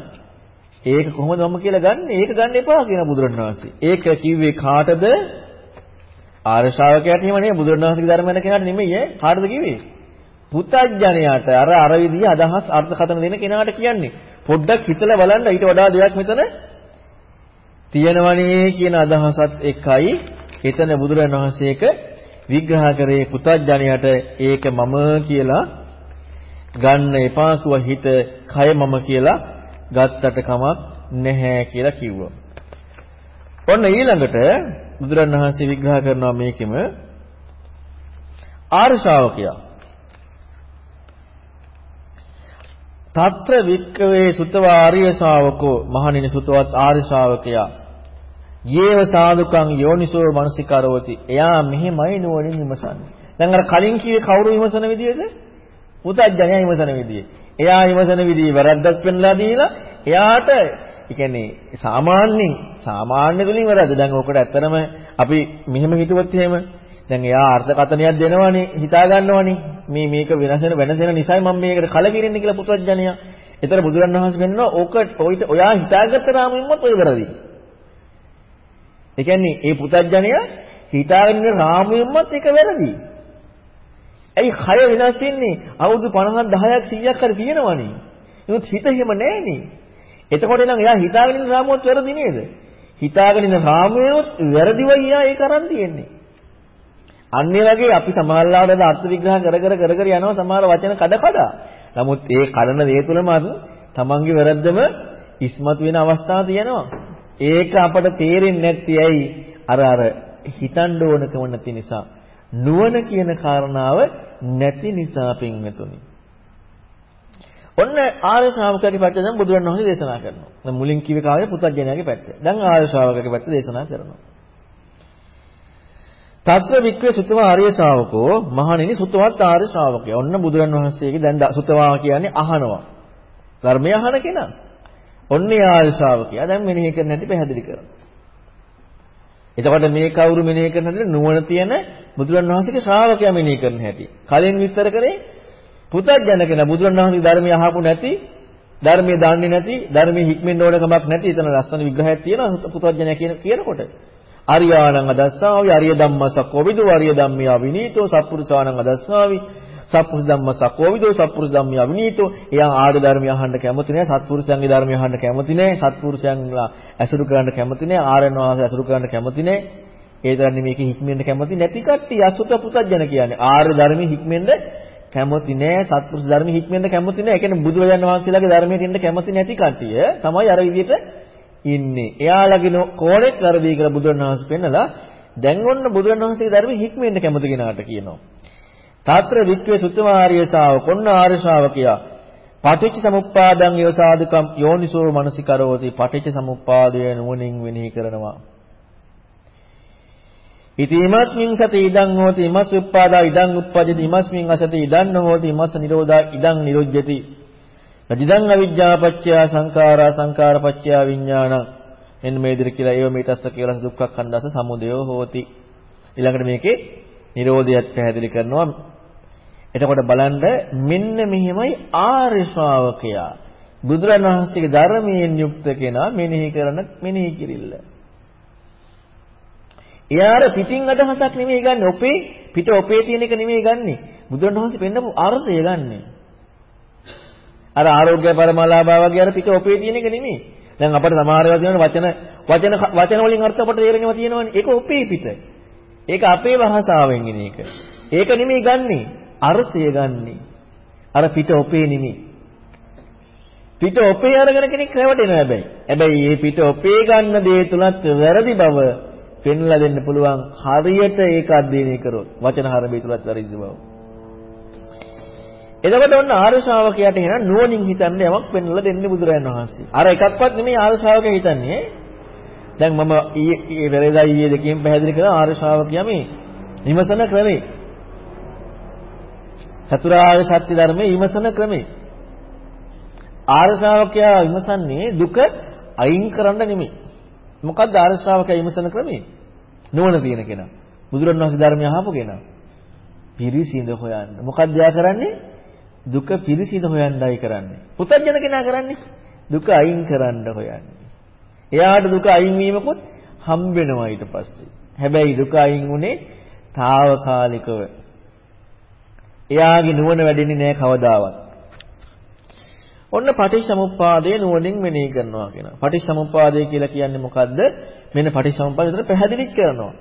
ඒක කොහොමද මම කියලා ගන්නෙ? ඒක ගන්න එපා කියන බුදුරණවහන්සේ. ඒක කිව්වේ කාටද? ආර්ය ශ්‍රාවකයාට එහෙම නෙමෙයි බුදුරණවහන්සේගේ ධර්මයෙන් කෙනාට නෙමෙයි ඈ. කාටද කිව්වේ? පුතඥයාට අර අර විදිහ අදහස් අර්ථකථන දෙන කෙනාට කියන්නේ. පොඩ්ඩක් හිතලා බලන්න ඊට වඩා දෙයක් මෙතන තියෙනවනේ කියන අදහසත් එක්කයි එතන බුදුරණවහන්සේක විග්‍රහ කරේ පුතඥයට ඒක මම කියලා ගන්න එපා කිව්ව හිත කය මම කියලා ගත්තට කමක් නැහැ කියලා කිව්වා. ඔන්න ඊළඟට බුදුරණවහන්සේ විග්‍රහ කරනවා මේකෙම ආර්ය ශ්‍රාවකයා తත්‍ර වික්කවේ සුතව ආර්ය ශ්‍රාවකෝ මහණෙනි සුතවත් ආර්ය ශ්‍රාවකයා යේව සාදුකං යෝනිසෝ මනසිකරෝති. එයා මෙහෙමයි නුවණින් විමසන්නේ. දැන් අර කලින් කිව්වේ කවුරු විමසන විදියද? පුතඥයා විමසන විදිය. එයා විමසන විදිය වැරද්දක් පෙන්ලා දීලා එයාට ඒ කියන්නේ සාමාන්‍යයෙන් සාමාන්‍ය තුලින් වැරද්ද. දැන් ඕකට ඇත්තනම අපි මෙහෙම හිතුවොත් එහෙම දැන් එයා අර්ථකථනයක් දෙනවනේ හිතා ගන්නවනේ. මේ මේක වෙනස් වෙන වෙනස් වෙන නිසායි මම මේකට කලකිරෙන්නේ කියලා පුතඥයා. ඒතර බුදුරණවහන්සේ කියනවා ඕක ඔයා හිතාගත්ත රාමුවෙන්මත් ඔය වැරදි. ඒ කියන්නේ ඒ පුතඥය හිතාගෙන ඉන්න රාමුවෙන්මත් ඒක වැරදි. ඇයි කය වෙනස් වෙන්නේ? අවුරුදු 50ක් 10ක් 100ක් හරි තියෙනවනේ. නමුත් හිත එහෙම නැහෙනේ. එතකොට නම් එයා හිතාගෙන ඉන්න රාමුවත් වැරදි නේද? හිතාගෙන ඉන්න රාමුවෙත් වැරදිවයි එයා ඒක අරන් තියෙන්නේ. අන්නේ වගේ අපි සමහරවිට අර්ථ විග්‍රහ කර කර කර කර යනවා සමහර වචන කඩ කඩ. නමුත් ඒ කඩන දේ තුලම තමන්ගේ වැරද්දම ඉස්මතු වෙන අවස්ථා තියෙනවා. ඒක අපට තේරෙන්නේ නැති ඇයි? අර අර හිතන්න ඕනකම නැති නිසා. නුවණ කියන කාරණාව නැති නිසා පින්වතුනි. ඔන්න ආර්ය ශ්‍රාවකයාගේ පැත්ත දැන් බුදුරණවහන්සේ දේශනා කරනවා. දැන් මුලින් කිව්වේ කාගේ පුතඥයාගේ පැත්ත. දැන් ආර්ය ශ්‍රාවකයාගේ පැත්ත දේශනා කරනවා. තත්ත්ව වික්‍රේ සුතවා ආර්ය ශ්‍රාවකෝ මහණෙනි සුතවත් ආර්ය ශ්‍රාවකයා. ඔන්න බුදුරණවහන්සේගේ දැන් සුතවා කියන්නේ අහනවා. ධර්මය අහන කෙනා. ඔන්නේ ආර්ය ශ්‍රාවකයා දැන් මෙනෙහි කරන්න හැටි පැහැදිලි කරනවා. එතකොට මේ කවුරු මෙනෙහි කරන හැටි නුවණ තියෙන බුදුරණවහන්සේගේ ශ්‍රාවකයා මෙනෙහි කරන හැටි. කලින් විස්තර කරේ පුතග්ජන කෙනා බුදුරණවහන්සේගේ ධර්මය අහපු නැති ධර්මයේ දන්නේ නැති ධර්මයේ හික්මෙන්න ඕන කමක් නැති එතන ලස්සන විග්‍රහයක් තියෙනවා පුතග්ජනය කියන කියනකොට අරියාණං අදස්සාවි අරිය ධම්මසක්කෝ විදු අරිය ධම්මියා විනීතෝ සප්පුරුසාණං අදස්සාවි. සප්පුරුෂ ධම්මසක්කෝ විදු සප්පුරුෂ ධම්මියා විනීතෝ. එයා ආර්ය ධර්මය අහන්න කැමති නැහැ සත්පුරුෂයන්ගේ ධර්මය අහන්න කැමති නැහැ සත්පුරුෂයන්ලා ඇසුරු කරන්න කැමති නැහැ ආර්යන වාසය ඇසුරු කරන්න කැමති නැහැ ඒ තරන්නේ මේකේ හික්මෙන්න කැමති නැති කට්ටිය අසුත පුතග්ජන කියන්නේ. ආර්ය ධර්මයේ හික්මෙන්න කැමති නෑ සත්පුරුෂ ධර්ම හික්මෙන්න කැමති නෑ. ඒ කියන්නේ බුදුරජාණන් වහන්සේලාගේ ධර්මයට ඉන්න කැමති නැති කට්ටිය තමයි අර විදිහට ඉන්නේ. එයාලගේ කෝණෙත් වැරදි කියලා බුදුරජාණන් වහන්සේ පෙන්නලා දැන් ඔන්න බුදුරජාණන් වහන්සේගේ ධර්ම හික්මෙන්න කැමති කෙනාට කියනවා. තාත්‍ර වික්‍රේ සුත්තමාරිය ශාව කොන්න ආර්ය ශාවකයා පටිච්ච සමුප්පාදං යෝසාදුකම් යෝනිසෝ මනසිකරෝති පටිච්ච සමුප්පාදය නුවණින් වෙනෙහි කරනවා ඉතිමස්මින් සති ඉදං හෝති ඉමස් උප්පාදා ඉදං උප්පජති ඉමස්මින් අසති ඉදං නොහෝති ඉමස් නිරෝධා ඉදං නිරුජ්ජති අජිදං අවිජ්ජාපච්චය සංඛාරා සංඛාරපච්චය විඥානං එන්න මේ විදිහට කියලා ඒව මේතස්ස කියලා දුක්ඛ කන්දස සමුදයෝ හෝති ඊළඟට මේකේ නිරෝධයත් පැහැදිලි කරනවා එතකොට බලන්න මෙන්න මෙහිමයි ආර්ය ශ්‍රාවකයා බුදුරණවහන්සේගේ ධර්මයෙන් යුක්ත කෙනා මෙනෙහි කරන මෙනෙහි කිරිල්ල එයාර පිටින් අදහසක් නෙමෙයි ගන්න. ඔපේ පිට ඔපේ තියෙන එක නෙමෙයි ගන්නෙ. බුදුරණවහන්සේ පෙන්නපු අර්ථය ගන්නෙ. අර ආරෝග්‍ය පරමලාභා වගේ අර පිට ඔපේ තියෙන එක නෙමෙයි. දැන් අපිට සමහර ඒවා තියෙන වචන වචන වචන වලින් අර්ථ අපට තේරෙනවා තියෙනවනේ. ඒක ඔපේ පිට. ඒක අපේ භාෂාවෙන් එන එක. ඒක නෙමෙයි ගන්නෙ. අර්ථය ගන්නෙ. අර පිට ඔපේ නෙමෙයි. පිට ඔපේ අරගෙන කෙනෙක් රැවටෙනවා හැබැයි. හැබැයි මේ පිට ඔපේ ගන්න දේ තුලත් වැරදි බව පෙන්ලා දෙන්න පුළුවන් හරියට ඒක අධ්‍යයනය කරොත් වචන හරඹේ තුලත් වැරදි බව. එතකොට ඔන්න ආර්ය ශ්‍රාවකයාට එන නුවණින් හිතන්න යමක් පෙන්ලා දෙන්නේ බුදුරජාණන් වහන්සේ. අර එකක්වත් නෙමෙයි ආර්ය ශ්‍රාවකයා හිතන්නේ. දැන් මම ඊයේ පෙරේදා ඊයේ දෙකෙන් පැහැදිලි කළා ආර්ය ශ්‍රාවකයා මේ විමසන ක්‍රමේ. චතුරාර්ය සත්‍ය ධර්මයේ විමසන ක්‍රමේ. ආර්ය ශ්‍රාවකයා විමසන්නේ දුක අයින් කරන්න නෙමෙයි. මොකක්ද ආර්ය ශ්‍රාවකයා විමසන ක්‍රමය? නුවණ තියෙන කෙනා. බුදුරණවහන්සේ ධර්මය අහපු කෙනා. පිරිසිඳ හොයන්න. මොකක්ද එයා කරන්නේ? දුක පිරිසිඳ හොයන්නයි කරන්නේ. පුතඥන කෙනා කරන්නේ දුක අයින් කරන්න හොයන්නේ. එයාට දුක අයින් වීමකුත් හම්බ වෙනවා ඊට පස්සේ. හැබැයි දුක අයින් උනේ తాවකාලිකව. එයාගේ නුවණ වැඩෙන්නේ නැහැ කවදාවත්. ඔන්න පටිච්චසමුප්පාදය නුවණින් මෙනෙහි කරනවා කියනවා. පටිච්චසමුප්පාදය කියලා කියන්නේ මොකද්ද? මෙන්න පටිච්චසමුප්පාදය විතර පැහැදිලි කරනවා.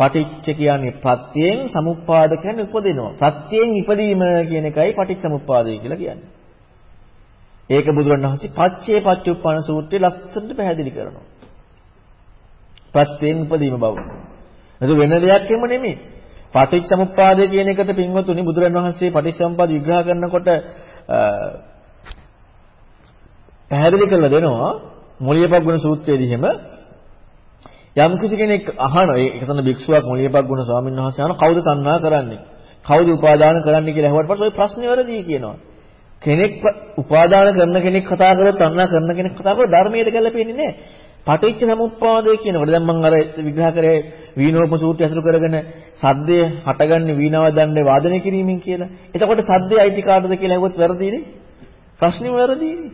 පටිච්ච කියන්නේ ප්‍රත්‍යයෙන් සමුප්පාද කියන්නේ උපදිනවා. ප්‍රත්‍යයෙන් ඉපදීම කියන එකයි පටිච්චසමුප්පාදය කියලා කියන්නේ. ඒක බුදුරණවහන්සේ පච්චේ පච්චුප්පන්න සූත්‍රයේ ලස්සනට පැහැදිලි කරනවා. ප්‍රත්‍යයෙන් ඉපදීම බව. ඒක වෙන දෙයක් එම නෙමෙයි. පටිච්චසමුප්පාදය කියන එකට පින්වතුනි බුදුරණවහන්සේ පටිච්චසමුප්පාද විග්‍රහ කරනකොට පැහැදිලි කරලා දෙනවා මොළියපග්ගුණ සූත්‍රයේදී එහෙම යම් කිසි කෙනෙක් අහන ඒක තමයි භික්ෂුවක් මොළියපග්ගුණ ස්වාමීන් වහන්සේ අහන කවුද තණ්හා කරන්නේ කවුද උපාදාන කරන්නේ කියලා අහුවට පස්සේ ওই ප්‍රශ්නේ වැරදි කියනවා කෙනෙක් උපාදාන කරන කෙනෙක් කතා කරොත් තණ්හා කරන කෙනෙක් කතා කරොත් ධර්මයට ගැලපෙන්නේ නැහැ පටිච්ච සමුප්පාදය කියනකොට දැන් මම අර විග්‍රහ කරේ වීණෝප සූත්‍රය ඇසුරු කරගෙන සද්දය හටගන්නේ වීණාව දන්නේ වාදනය කිරීමෙන් කියලා. එතකොට සද්දේ අයිති කාටද කියලා අහුවොත් වැරදිනේ. ප්‍රශ්නේ වැරදිනේ.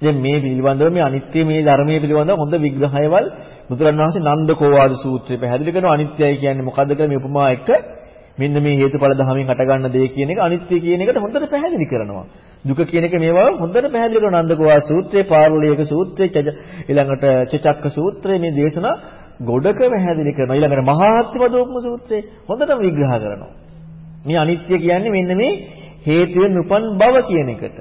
දැන් මේ පිළිබඳව මේ අනිත්‍ය මේ ධර්මයේ පිළිබඳව හොඳ විග්‍රහයවල් බුදුරණවහන්සේ නන්දකෝවාද සූත්‍රයේ පැහැදිලි කරනවා අනිත්‍යයි කියන්නේ මොකද්ද කියලා මේ උපමා එක්ක මෙන්න මේ හේතුඵල ධමයෙන් හටගන්න දේ කියන එක අනිත්‍ය කියන එකට හොඳට පැහැදිලි කරනවා. දුක කියන එක මේවා හොඳට පැහැදිලි කරනවා නන්දකෝවාද සූත්‍රයේ පාරලීයක සූත්‍රයේ ඊළඟට චචක්ක සූත්‍රයේ මේ දේශනා ගොඩක පැහැදිලි කරනවා. ඊළඟට මහාත්මදෝපම සූත්‍රයේ හොඳට විග්‍රහ කරනවා. මේ අනිත්‍ය කියන්නේ මෙන්න මේ හේතුවෙන් උපන් බව කියන එකට.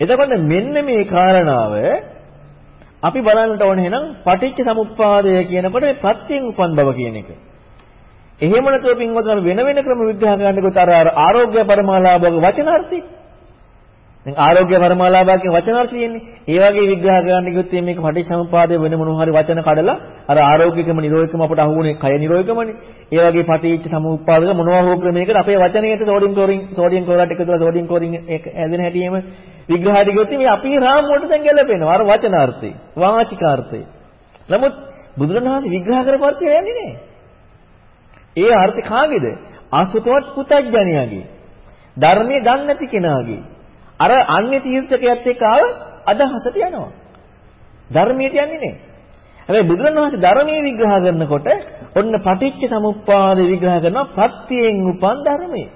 එතකොට මෙන්න මේ කාරණාව අපි බලන්නට ඕනේ එහෙනම් පටිච්ච සමුප්පාදය කියනකොට ප්‍රත්‍යයෙන් උපන් බව කියන එක. එහෙම නැතුව පින්වතුන් වෙන වෙන ක්‍රම විග්‍රහ කරන්නකොත් අර ආරෝග්‍ය පරමාලාභක වචනාර්ථي. දැන් ආරෝග්‍ය පරමාලාභයෙන් වචනාර්ථ තියෙන්නේ. ඒ වගේ විග්‍රහ කරන්න කිව්වොත් මේක පටිච්චසමුපාදයේ වෙන මොනවා හරි වචන කඩලා අර ආරෝග්‍යකම නිරෝධකම අපට අහුවුනේ කය නිරෝධකමනේ. ඒ වගේ පටිච්ච සමුප්පාදක මොනවා හෝ ක්‍රමයකට අපේ වචනයට සෝඩියම් ක්ලෝරින් සෝඩියම් ක්ලෝරයිඩ් එකතු කරලා සෝඩියම් ක්ලෝරින් එක ඇදෙන හැටියෙම විග්‍රහයට ගියොත් මේ අපේ රාමුවට දැන් ගැලපෙනවා. අර වචනාර්ථේ, වාචිකාර්ථේ. නමුත් බුදුරණවහන්සේ විග්‍රහ කරපුවත් යන්නේ නෑ. ඒ අර්ථ කාගේද? ආසුතවත් පුතඥයාගේ. ධර්මයේ දන්නේ නැති කෙනාගේ. අර අන්‍ය තීර්ථකයත් එක්ක ආව අදහසට යනවා. ධර්මයට යන්නේ නෑ. හැබැයි බුදුරණවහන්සේ ධර්මයේ විග්‍රහ කරනකොට ඔන්න පටිච්ච සමුප්පාද විග්‍රහ කරනවා ප්‍රත්‍යයෙන් උපන් ධර්මයේ.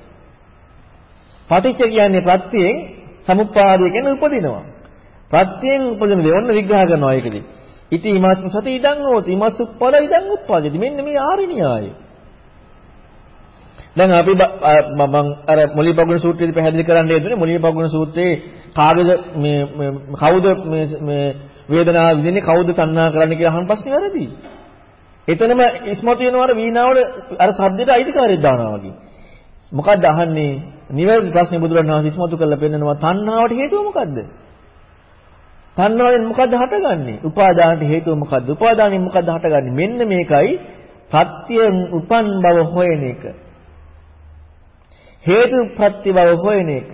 පටිච්ච කියන්නේ ප්‍රත්‍යයෙන් සමුප්පාදය කියන්නේ උපදිනවා. ප්‍රත්‍යයෙන් උපදින දේ ඔන්න විග්‍රහ කරනවා ඒකදී. ඉති ඉමස් සති ඉදං හෝති ඉමස් උප්පද ඉදං උප්පජති. මෙන්න මේ ආර්ය න්‍යායය. දැන් අපි මම අර මුලිපගුණ සූත්‍රයේදී පැහැදිලි කරන්න යෙදුනේ මුලිපගුණ සූත්‍රයේ කාගේද මේ කවුද මේ මේ වේදනාව විඳින්නේ කවුද තණ්හා කරන්න කියලා අහන ප්‍රශ්නේ වැරදි. එතනම ඉස්මතු වෙනවා අර වීණාවල අර ශබ්දයට අයිතිකාරයෙක් දානවා වගේ. මොකක්ද අහන්නේ? නිවැරදි ප්‍රශ්නේ බුදුරණවහන්සේ ඉස්මතු කරලා පෙන්නනවා තණ්හාවට හේතුව මොකද්ද? තණ්හාවෙන් මොකද්ද හටගන්නේ? උපාදානට හේතුව මොකද්ද? උපාදානෙන් මොකද්ද හටගන්නේ? මෙන්න මේකයි ප්‍රත්‍යයෙන් උපන් බව හොයන එක. හේතු ප්‍රත්‍ය බව හොයන එක.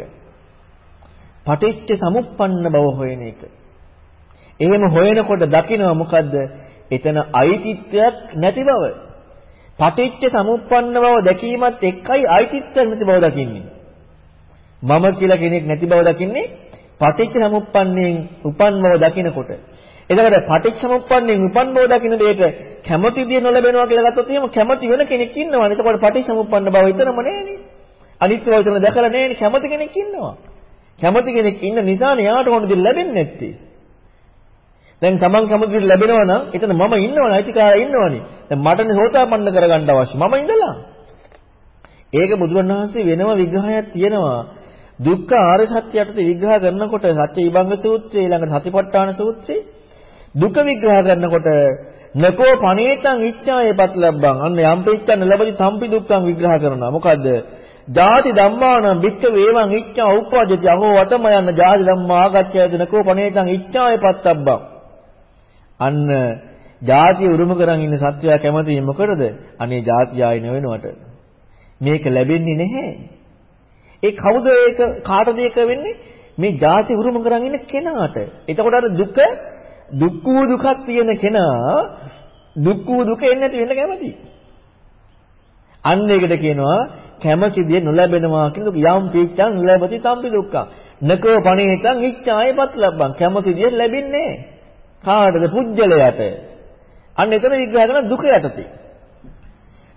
පටිච්ච සමුප්පන්න බව හොයන එක. එහෙම හොයනකොට දකිනවා මොකද්ද? එතන අයිතිත්වයක් නැති බව. පටිච්ච සමුප්පන්න බව දැකීමත් එක්කයි අයිතිත්වයක් නැති බව දකින්නේ. මම කියලා කෙනෙක් නැති බව දකින්නේ පටිච්ච සමුප්පන්නයෙන් උපන් බව දකිනකොට. එතකොට පටිච්ච සමුප්පන්නයෙන් උපන් බව දකින දෙයට කැමැති දේ නොලැබෙනවා කියලා ගත්තොත් එහෙම කැමැති වෙන කෙනෙක් ඉන්නවා. එතකොට පටිච්ච සමුප්පන්න බව විතරම නෑනේ. අනිත්‍ය වචන දැකලා නෑනේ කැමති කෙනෙක් ඉන්නවා. කැමති කෙනෙක් ඉන්න නිසානේ යාට ඕන දේ ලැබෙන්නේ නැත්තේ. දැන් Taman කැමති දේ ලැබෙනවා නම් එතන මම ඉන්නවනේ අයිතිකාරය ඉන්නවනේ. දැන් මටනේ සෝතාපන්න කරගන්න අවශ්‍ය. මම ඉඳලා. ඒක බුදුරණවහන්සේ වෙනම විග්‍රහයක් තියෙනවා. දුක්ඛ ආර්ය සත්‍ය යටතේ විග්‍රහ කරනකොට සත්‍ය විභංග සූත්‍රය ඊළඟ සතිපට්ඨාන සූත්‍රය. දුක විග්‍රහ කරනකොට නකෝ පනේතං ඉච්ඡායපත් ලබ්බං අන්න යම් පිච්ඡන්න ලැබදි තම්පි දුක්ඛං විග්‍රහ කරනවා. මොකද්ද? ජාති ධම්මාන බික්ක වේවං ඉච්ඡා උප්පජ්ජති. අහෝ වතම යන ජාති ධම්මා ආගච්ඡයද නකෝ පනේතං ඉච්ඡාය පත්තබ්බං අන්න ජාතිය උරුම කරන් ඉන්න සත්වයා කැමති මොකටද? අනේ ජාතිය ආයි නොවෙනවට. මේක ලැබෙන්නේ නැහැ. ඒ කවුද ඒක කාටද ඒක වෙන්නේ? මේ ජාති උරුම කරන් ඉන්න කෙනාට. එතකොට අර දුක දුක් වූ දුකක් තියෙන කෙනා දුක් වූ දුක එන්නේ නැති වෙන්න කැමති අන්න ඒකට කියනවා කැමැති දේ නොලැබෙනවා කියන දුක. යම් පීච්ඡං ලැබති තම්පි දුක්ඛං. නකෝ පණේතං ඉච්ඡායපත් ලබ්බං කැමැති දේ ලැබෙන්නේ කාටද? පුජ්‍යලයට. අන්න එතන විග්‍රහ කරන දුක යටතේ.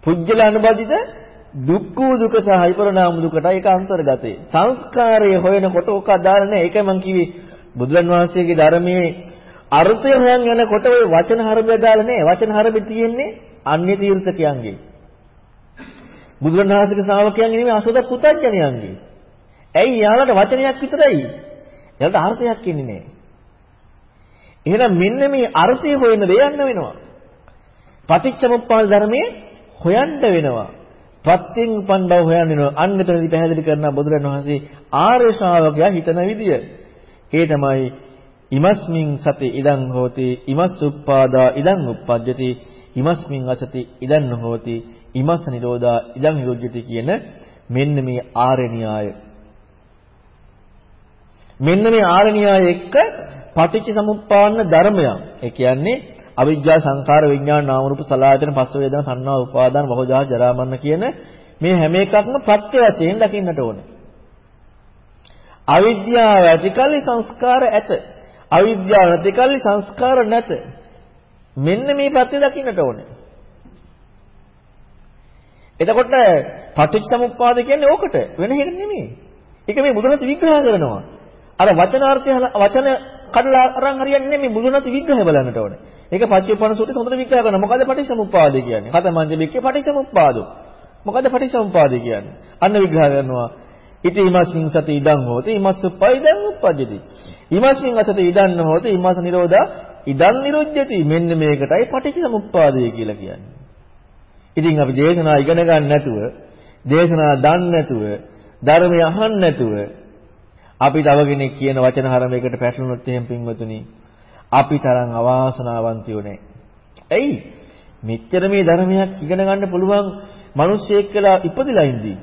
පුජ්‍යල අනුබදිත දුක්ඛ දුක සහ විපරණාම දුකට ඒක අන්තර්ගතේ සංස්කාරය හොයනකොට ඕක අදාළ නැහැ ඒකයි මම කිව්වේ බුදුරන් වහන්සේගේ ධර්මයේ අර්ථය හොයන් යනකොට ওই වචන හරබය දාලා නැහැ වචන හරබේ තියෙන්නේ අන්‍ය තීර්ථකයන්ගේ බුදුරණාහිගේ ශ්‍රාවකයන්ගේ නෙමෙයි අසෝද පුතඥයන්ගේ. ඇයි යාළට වචනයක් විතරයි. යාළට අර්ථයක් ඉන්නේ නැහැ. එහෙනම් මෙන්න මේ අර්ථය හොයන දේ යන්න වෙනවා. පටිච්චසමුප්පාද ධර්මයේ හොයන්න වෙනවා. ප්‍රත්‍යයෙන් උපන් බව හොයන්න වෙනවා. අන්න එතනදී පැහැදිලි කරන බුදුරණවහන්සේ ආර්ය ශ්‍රාවකයා හිතන විදිය. ඒ තමයි ඉමස්මින් සති ඉදං හෝති ඉමස් උප්පාදා ඉදං උප්පජ්ජති ඉමස්මින් අසති ඉදං නොහෝති ඉමස්ස නිරෝධා ඉදං නිරෝධ්‍යති කියන මෙන්න මේ ආර්ය න්‍යාය. මෙන්න මේ ආර්ය න්‍යාය එක්ක පටිච්ච සමුප්පාන්න ධර්මයන්. ඒ කියන්නේ අවිජ්ජා සංඛාර විඥාන නාම රූප සලආයතන පස්ස වේදනා සංනා උපාදාන භවජා ජරා මරණ කියන මේ හැම එකක්ම ප්‍රත්‍ය වශයෙන් දකින්නට ඕනේ. අවිද්‍යාව ඇතිකල්ලි සංස්කාර ඇත. අවිද්‍යාව නැතිකල්ලි සංස්කාර නැත. මෙන්න මේ ප්‍රත්‍ය දකින්නට ඕනේ. එතකොට පටිච්චසමුප්පාද කියන්නේ ඕකට වෙන හේතු නෙමෙයි. ඒක මේ බුදුරජාණන් විග්‍රහ කරනවා. අර වචනාර්ථය වචන කඩලා අරන් හරියන්නේ නෙමෙයි බුදුරජාණන් විග්‍රහය බලන්නට ඕනේ. ඒක පච්චේපන සූත්‍රයේ හොඳට විග්‍රහ කරනවා. මොකද පටිච්චසමුප්පාද කියන්නේ? කතමංජ බික්කේ පටිච්චසමුප්පාදෝ. මොකද පටිච්චසමුප්පාද කියන්නේ? අන්න විග්‍රහ කරනවා. ඉති ඉමස්මින් සති ඉදං හෝති ඉමස්ස උපයිදං උපජ්ජති. ඉමස්මින් අසති ඉදං හෝති ඉමස්ස නිරෝධා ඉදං නිරුද්ධති. මෙන්න මේකටයි පටිච්චසමුප්පාදය කියලා කියන්නේ. ඉතින් අපි දේශනා ඉගෙන ගන්න නැතුව, දේශනා දන්නේ නැතුව, ධර්මය අහන්න නැතුව අපි තව කෙනෙක් කියන වචන හරමයකට පැටලුනොත් එහෙම පින්වතුනි අපි තරම් අවාසනාවන්තයෝ නැහැ. එයි මෙච්චර මේ ධර්මයක් ඉගෙන ගන්න පුළුවන් මිනිස්සෙක් කියලා ඉපදිලා ඉඳී.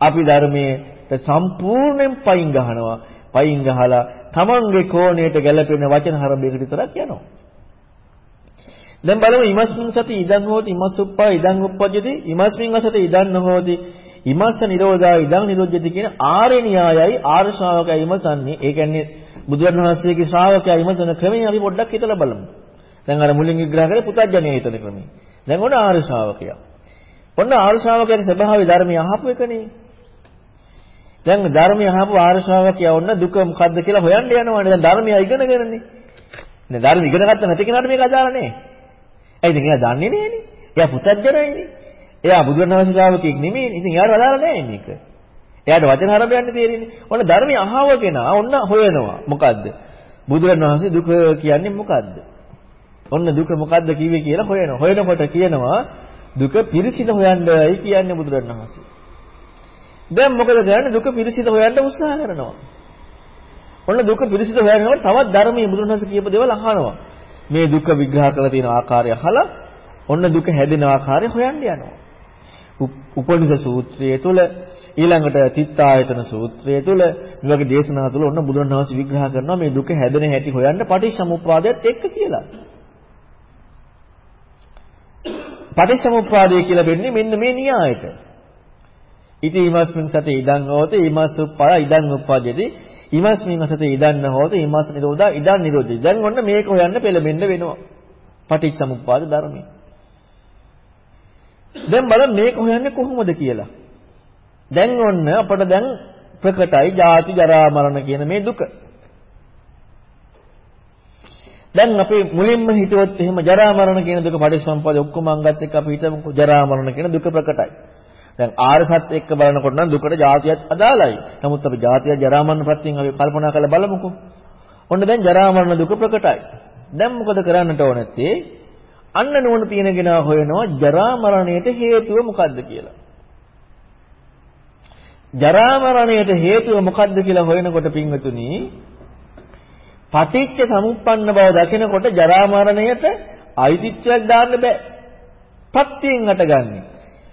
අපි ධර්මයට සම්පූර්ණයෙන් පයින් ගහනවා. පයින් ගහලා තමන්ගේ කෝණයට ගැලපෙන වචන හරබයකට විතරක් යනවා. දැන් බලමු ඉමස්මින් සති ඉදන් හෝති ඉමස්සුප්පා ඉදන් උප්පජ්ජති ඉමස්මින් අසති ඉදන් නොහෝති ඉමස්ස නිරෝධා ඉදන් නිරෝධ්‍යති කියන ආර්ය න්‍යායයි ආර්ය ශ්‍රාවකයා ඉමසන්නේ. ඒ කියන්නේ බුදුන් වහන්සේගේ ශ්‍රාවකයා ඉමසන ක්‍රමය අපි පොඩ්ඩක් හිතලා බලමු. දැන් අර මුලින් විග්‍රහ කරේ පුතඥය හිතන ක්‍රමය. දැන් ඔන්න ආර්ය ශ්‍රාවකයා. ඔන්න ආර්ය ශ්‍රාවකයාගේ ස්වභාවය ධර්මය අහපු එකනේ. දැන් ධර්මය අහපු ආර්ය ශ්‍රාවකයා ඔන්න දුක මොකද්ද කියලා හොයන්න යනවානේ. දැන් ධර්මය ඉගෙනගෙනනේ. නේ ධර්ම ඉගෙන ගත්ත නැති කෙනාට මේක අදාළ නෑ. ඇයි ඉතින් එයා දන්නේ නෑනේ. එයා පුතඥයනේ. එයා බුදුන් වහන්සේ ශ්‍රාවකෙක් නෙමෙයි. ඉතින් එයාට අදාළ නෑ මේක. එයාට වචන හරබයන්න තේරෙන්නේ. ඔන්න ධර්මය අහව කෙනා ඔන්න හොයනවා. මොකද්ද? බුදුන් වහන්සේ දුක කියන්නේ මොකද්ද? ඔන්න දුක මොකද්ද කිව්වේ කියලා හොයනවා. හොයනකොට කියනවා දුක පිරිසිදු හොයන්නයි කියන්නේ බුදුන් වහන්සේ. දැන් මොකද කරන්නේ? දුක පිරිසිදු හොයන්න උත්සාහ කරනවා. ඔන්න දුක පිරිසිදු හොයනකොට තවත් ධර්මයේ බුදුන් වහන්සේ කියපු දේවල් අහනවා. මේ දුක විග්‍රහ කරලා තියෙන ආකාරය අහලා ඔන්න දුක හැදෙන ආකාරය හොයන්න යනවා. උපනිෂ සූත්‍රය තුළ ඊළඟට තිත්තායතන සූත්‍රය තුළ මේ වගේ දේශනා තුළ ඔන්න බුදුන් වහන්සේ විග්‍රහ කරනවා මේ දුක හැදෙන හැටි හොයන්න පටිච්චසමුප්පාදයට එක්ක කියලා. පටිච්චසමුප්පාදය කියලා වෙන්නේ මෙන්න මේ න්‍යායට. ඉති ීමස්මින් සතේ ඉදං හෝත ීමස්සුප්පා ඉදං උප්පජ්ජති ීමස්මින් සතේ ඉදං හෝත ීමස් නිරෝධා ඉදං නිරෝධි. දැන් ඔන්න මේක හොයන්න පෙළඹෙන්න වෙනවා. පටිච්චසමුප්පාද ධර්මයේ. දැන් බලන්න මේක හොයන්නේ කොහොමද කියලා. දැන් ඔන්න අපට දැන් ප්‍රකටයි ජාති ජරා මරණ කියන මේ දුක. දැන් අපි මුලින්ම හිතුවොත් එහෙම ජරා මරණ කියන දුක පටිච්චසමුප්පාද ඔක්කොම අංගත් එක්ක අපි හිතමුකෝ ජරා මරණ කියන දුක ප්‍රකටයි. දැන් ආරසත් එක්ක බලනකොට නම් දුකට ජාතියත් අදාළයි. නමුත් අපි ජාතිය ජරා මරණ ප්‍රත්‍යයෙන් අපි කල්පනා කරලා බලමුකෝ. ඔන්න දැන් ජරා මරණ දුක ප්‍රකටයි. දැන් මොකද කරන්නට ඕනත්තේ? අන්න නුවණ තියෙන කෙනා හොයනවා ජරා මරණයට හේතුව මොකද්ද කියලා. ජරා මරණයට හේතුව මොකද්ද කියලා හොයනකොට පින්වතුනි පටිච්ච සමුප්පන්න බව දකිනකොට ජරා මරණයට අයිතිත්වයක් දාන්න බෑ. පත්‍යයෙන් හටගන්නේ.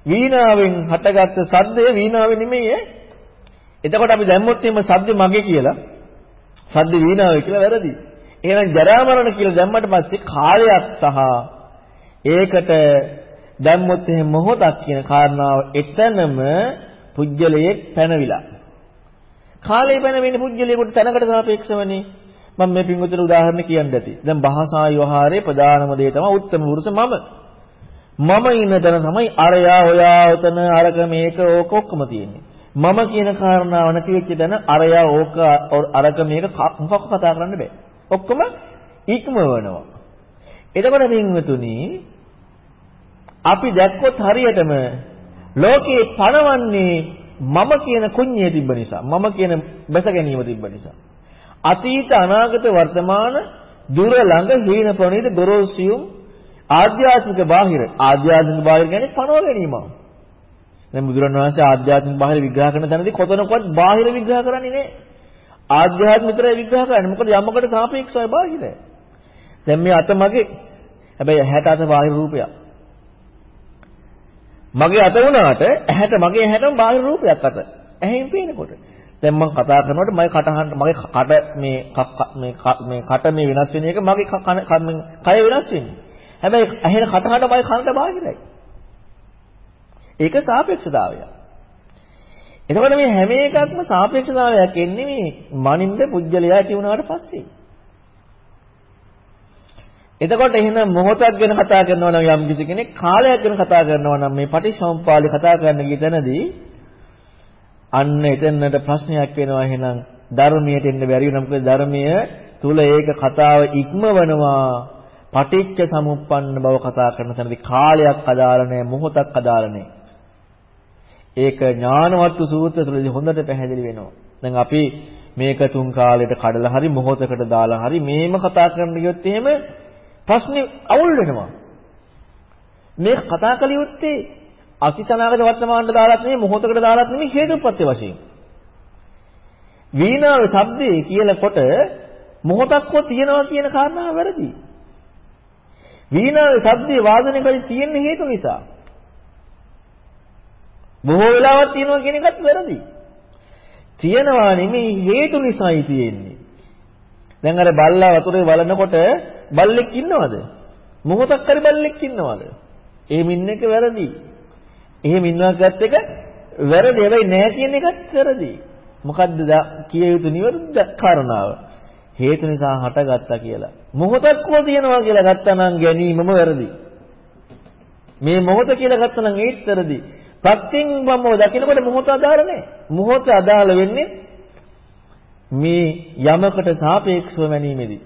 වීණාවෙන් හටගත්ත සද්දය වීණාවේ නෙමෙයි ඈ. එතකොට අපි දැම්මොත් එimhe සද්ද මගේ කියලා සද්ද වීණාවේ කියලා වැරදි. එහෙනම් ජරා මරණ කියලා දැම්මට පස්සේ කාලයක් සහ ඒකට දැම්මොත් එහෙම මොහොතක් කියන කාරණාව එතනම පුජ්‍යලයේ පැනවිලා. කාලේ පැනවෙන්නේ පුජ්‍යලයකට තැනකට සාපේක්ෂවනේ. මම මේ පින්වතුන්ට උදාහරණ කියන්න ඇති. දැන් භාෂා විවහාරයේ ප්‍රධානම දේ තමයි උත්තම පුරුෂ මම. මම ඉන්න තැන තමයි අරයා ඔයා උතන අරක මේක ඕක ඔක්කොම තියෙන්නේ. මම කියන කාරණාව නැති වෙච්ච තැන අරයා ඕක අරක මේක මොකක් කතා කරන්න බෑ. ඔක්කොම ඉක්මවනවා. එතකොට පින්වතුනි අපි දැක්කොත් හරියටම ලෝකේ පණවන්නේ මම කියන කුඤ්ඤය තිබ්බ නිසා මම කියන බැස ගැනීම තිබ්බ නිසා අතීත අනාගත වර්තමාන දුර ළඟ හීන ප්‍රණීත ගොරෝසියුම් ආධ්‍යාත්මික බාහිර ආධ්‍යාත්මික බාහිර කියන්නේ පණව ගැනීම. දැන් බුදුරණවහන්සේ ආධ්‍යාත්මික බාහිර විග්‍රහ කරන තැනදී කොතනකවත් බාහිර විග්‍රහ කරන්නේ නැහැ. ආධ්‍යාත්මිකතරය විග්‍රහ කරන්නේ මොකද යමකට සාපේක්ෂවයි බාහිරයි. දැන් මේ අත මගේ හැබැයි ඇහැට අත බාහිර රූපයක්. මගේ අත වුණාට ඇහැට මගේ ඇහැටම බාහිර රූපයක් අත. ඇහෙන් පේනකොට. දැන් මම කතා කරනකොට මගේ කටහඬ මගේ කට මේ මේ මේ කට මේ වෙනස් වෙන එක මගේ කය වෙනස් වෙන්නේ. හැබැයි ඇහෙන කටහඬ මගේ කනට බාහිරයි. ඒක සාපේක්ෂතාවය. එතකොට මේ හැම එකක්ම සාපේක්ෂතාවයක් එන්නේ මේ මනින්ද පුජ්‍යලයා ඇති වුණාට පස්සේ. එතකොට එහෙනම් මොහොතක් ගැන කතා කරනවා නම් යම් කිසි කෙනෙක් කාලයක් ගැන කතා කරනවා නම් මේ පටිච්චසමුප්පාදේ කතා කරන්න ගිය තැනදී අන්න එතනට ප්‍රශ්නයක් වෙනවා. එහෙනම් ධර්මයට එන්න බැරි වෙනවා මොකද ධර්මය තුල ඒක කතාව ඉක්මවනවා. පටිච්ච සමුප්පන්න බව කතා කරන තැනදී කාලයක් අදාළ නැහැ මොහොතක් අදාළ නැහැ. ඒක ඥානවත්තු සූත්‍රය තුළදී හොඳට පැහැදිලි වෙනවා. දැන් අපි මේක තුන් කාලයට කඩලා හරි මොහොතකට දාලා හරි මේම කතා කරන්න ගියොත් එහෙම ප්‍රශ්නේ අවුල් වෙනවා. මේ කතා කළ යුත්තේ අතීතනාගත වර්තමානට දාලත් නෙමෙයි මොහොතකට දාලත් නෙමෙයි හේතුප්‍රත්‍ය වශයෙන්. වීණාවේ ශබ්දේ කියනකොට මොහොතක්ව තියනවා කියන කාරණාව වැරදි. වීණාවේ ශබ්දේ වාදනය කරලා තියෙන හේතු නිසා. බොහෝ වෙලාවක් තියෙනවා කියන එකත් වැරදි. තියනවා නෙමෙයි හේතු නිසායි තියෙන්නේ. දැන් අර බල්ලා වතුරේ වලනකොට බල්ලෙක් ඉන්නවද? මොහොතක් හරි බල්ලෙක් ඉන්නවද? එහෙම ඉන්න එක වැරදි. එහෙම ඉන්නවා ගත් එක වැරදි. හැබැයි නෑ කියන එකත් වැරදි. මොකද්ද කිය යුතු නිවැරදි කාරණාව? හේතු නිසා හටගත්තා කියලා. මොහොතක් හෝ තියෙනවා කියලා ගත්තා නම් ගැනීමම වැරදි. මේ මොහොත කියලා ගත්තා නම් ඒත් වැරදි. ප්‍රත්‍යයෙන් බම්මව දකිනකොට මොහොත අදාළ නැහැ. මොහොත අදාළ වෙන්නේ මේ යමකට සාපේක්ෂව මැනීමේදී.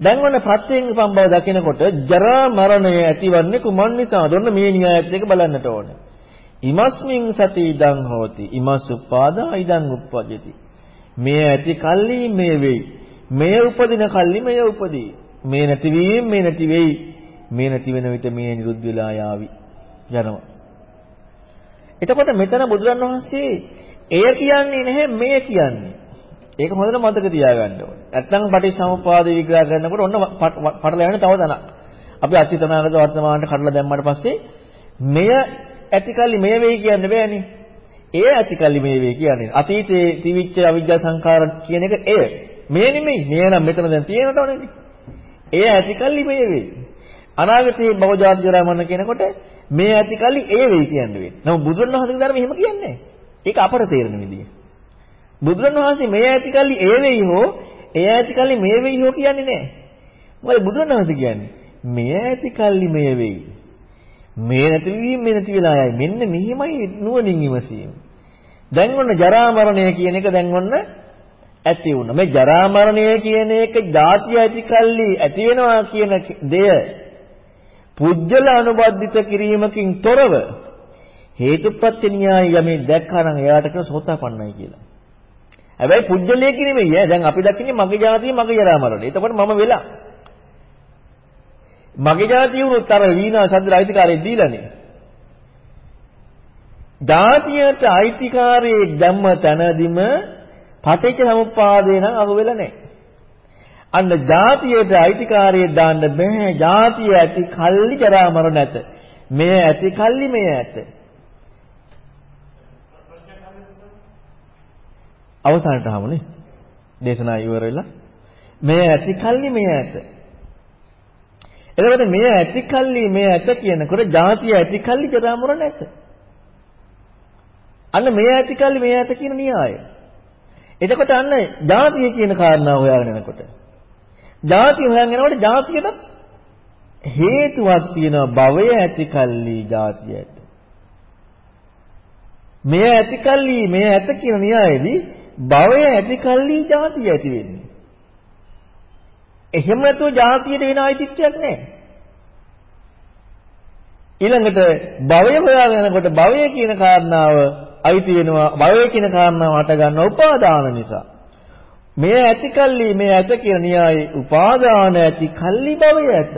දැන් ඔන්න ප්‍රත්‍යයෙන් සම්භව දකිනකොට ජරා මරණය ඇතිවන්නේ කුමන් නිසාද? ඔන්න මේ න්‍යායත් එක බලන්නට ඕනේ. ඉමස්මින් සති ඉදං හෝති. ඉමස් උපාදා ඉදං උප්පජ්ජති. මේ ඇති කල්ලි මේ වෙයි. මේ උපදින කල්ලි මේ උපදී. මේ නැති වීම මේ නැති වෙයි. මේ නැති වෙන විට මේ නිරුද්ධ වෙලා යාවි. යනවා. එතකොට මෙතන බුදුරන් වහන්සේ එය කියන්නේ නැහැ මේ කියන්නේ. ඒක හොඳට මතක තියාගන්න ඕනේ. නැත්නම් පටිච්චසමුප්පාද විග්‍රහ කරනකොට ඔන්න පටල යන්නේ තව තනක්. අපි අතීතනාගත වර්තමානට කඩලා දැම්මට පස්සේ මෙය ඇතිකල්ලි මේ වෙයි කියන්න බෑනේ. ඒ ඇතිකල්ලි මේ වෙයි කියන්නේ. අතීතයේ තිවිච්ච අවිජ්ජා සංඛාර කියන එක එය. මේ නෙමෙයි. මේ නම් මෙතන දැන් තියෙනවනේ. ඒ ඇතිකල්ලි මේ වෙයි. අනාගතයේ භවජාති ජරා මරණ කියනකොට මේ ඇතිකල්ලි ඒ වෙයි කියන්නේ වෙන්නේ. නමුත් බුදුරණවහන්සේගේ ධර්මයේ එහෙම කියන්නේ නැහැ. ඒක අපට තේරෙන විදිය. බුදුරණවහන්සේ මේ ඇතිකල්ලි ඒ වෙයි හෝ ඒ ඇතිකල්ලි මේ වෙයි හෝ කියන්නේ නැහැ. මොකද බුදුරණවහන්සේ කියන්නේ මේ ඇතිකල්ලි මේ වෙයි. මේ නැති වීම මේ නැති වෙලා යයි. මෙන්න මෙහිමයි නුවණින් විමසීම. දැන් ඔන්න ජරා මරණය කියන එක දැන් ඔන්න ඇති වුණා. මේ ජරා මරණය කියන එක ධාතිය ඇති කල්ලි ඇති වෙනවා කියන දෙය පුජ්‍යල අනුබද්ධිත කිරීමකින් තොරව හේතුප්‍රත්‍ය න්‍යාය යමේ දැක්කා නම් එයාට කියන සෝතාපන්නයි කියලා. හැබැයි පුජ්‍යලයේ නෙමෙයි ඈ. දැන් අපි දකින්නේ මගේ ජාතිය මගේ ජරා මරණය. එතකොට මම වෙලා. මගේ ජාතිය වුණොත් අර වීණා ශබ්ද අයිතිකාරයෙක් දීලානේ. ජාතියට අයිතිකාරයෙක් දැම්ම තැනදීම පටිච්ච සමුප්පාදේ නම් අහු වෙලා නැහැ. අන්න ජාතියට අයිතිකාරයෙක් දාන්න බෑ. ජාතිය ඇති කල්ලි ජරා මරණ නැත. මෙය ඇති කල්ලි මෙය ඇත. අවසානට හමුනේ. දේශනා ඉවර වෙලා මෙය ඇති කල්ලි මෙය ඇත. එතකොට මෙය ඇති කල්ලි මෙය ඇත කියනකොට ජාතිය ඇති කල්ලි ජරා මරණ නැත. අන්න මෙය ඇති කල්ලි මෙය ඇත කියන න්‍යායය. එතකොට අන්න ජාතිය කියන කාරණාව හොයාගෙන යනකොට ජාතිය හොයන් යනකොට ජාතියට හේතුවක් තියෙනවා භවය ඇති කල්ලි ජාතිය ඇත. මෙය ඇති කල්ලි මෙය ඇත කියන න්‍යායේදී භවය ඇති කල්ලි ජාතිය ඇති වෙන්නේ. එහෙම නැතුව ජාතියට වෙන අයිතිත්වයක් නැහැ. ඊළඟට භවය හොයාගෙන යනකොට භවය කියන කාරණාව අයිති වෙනවා භවය කියන කාරණාව හට ගන්න උපාදාන නිසා. මේ ඇති කල්ලි මේ ඇත කියන න්‍යායයි උපාදාන ඇති කල්ලි භවය ඇත.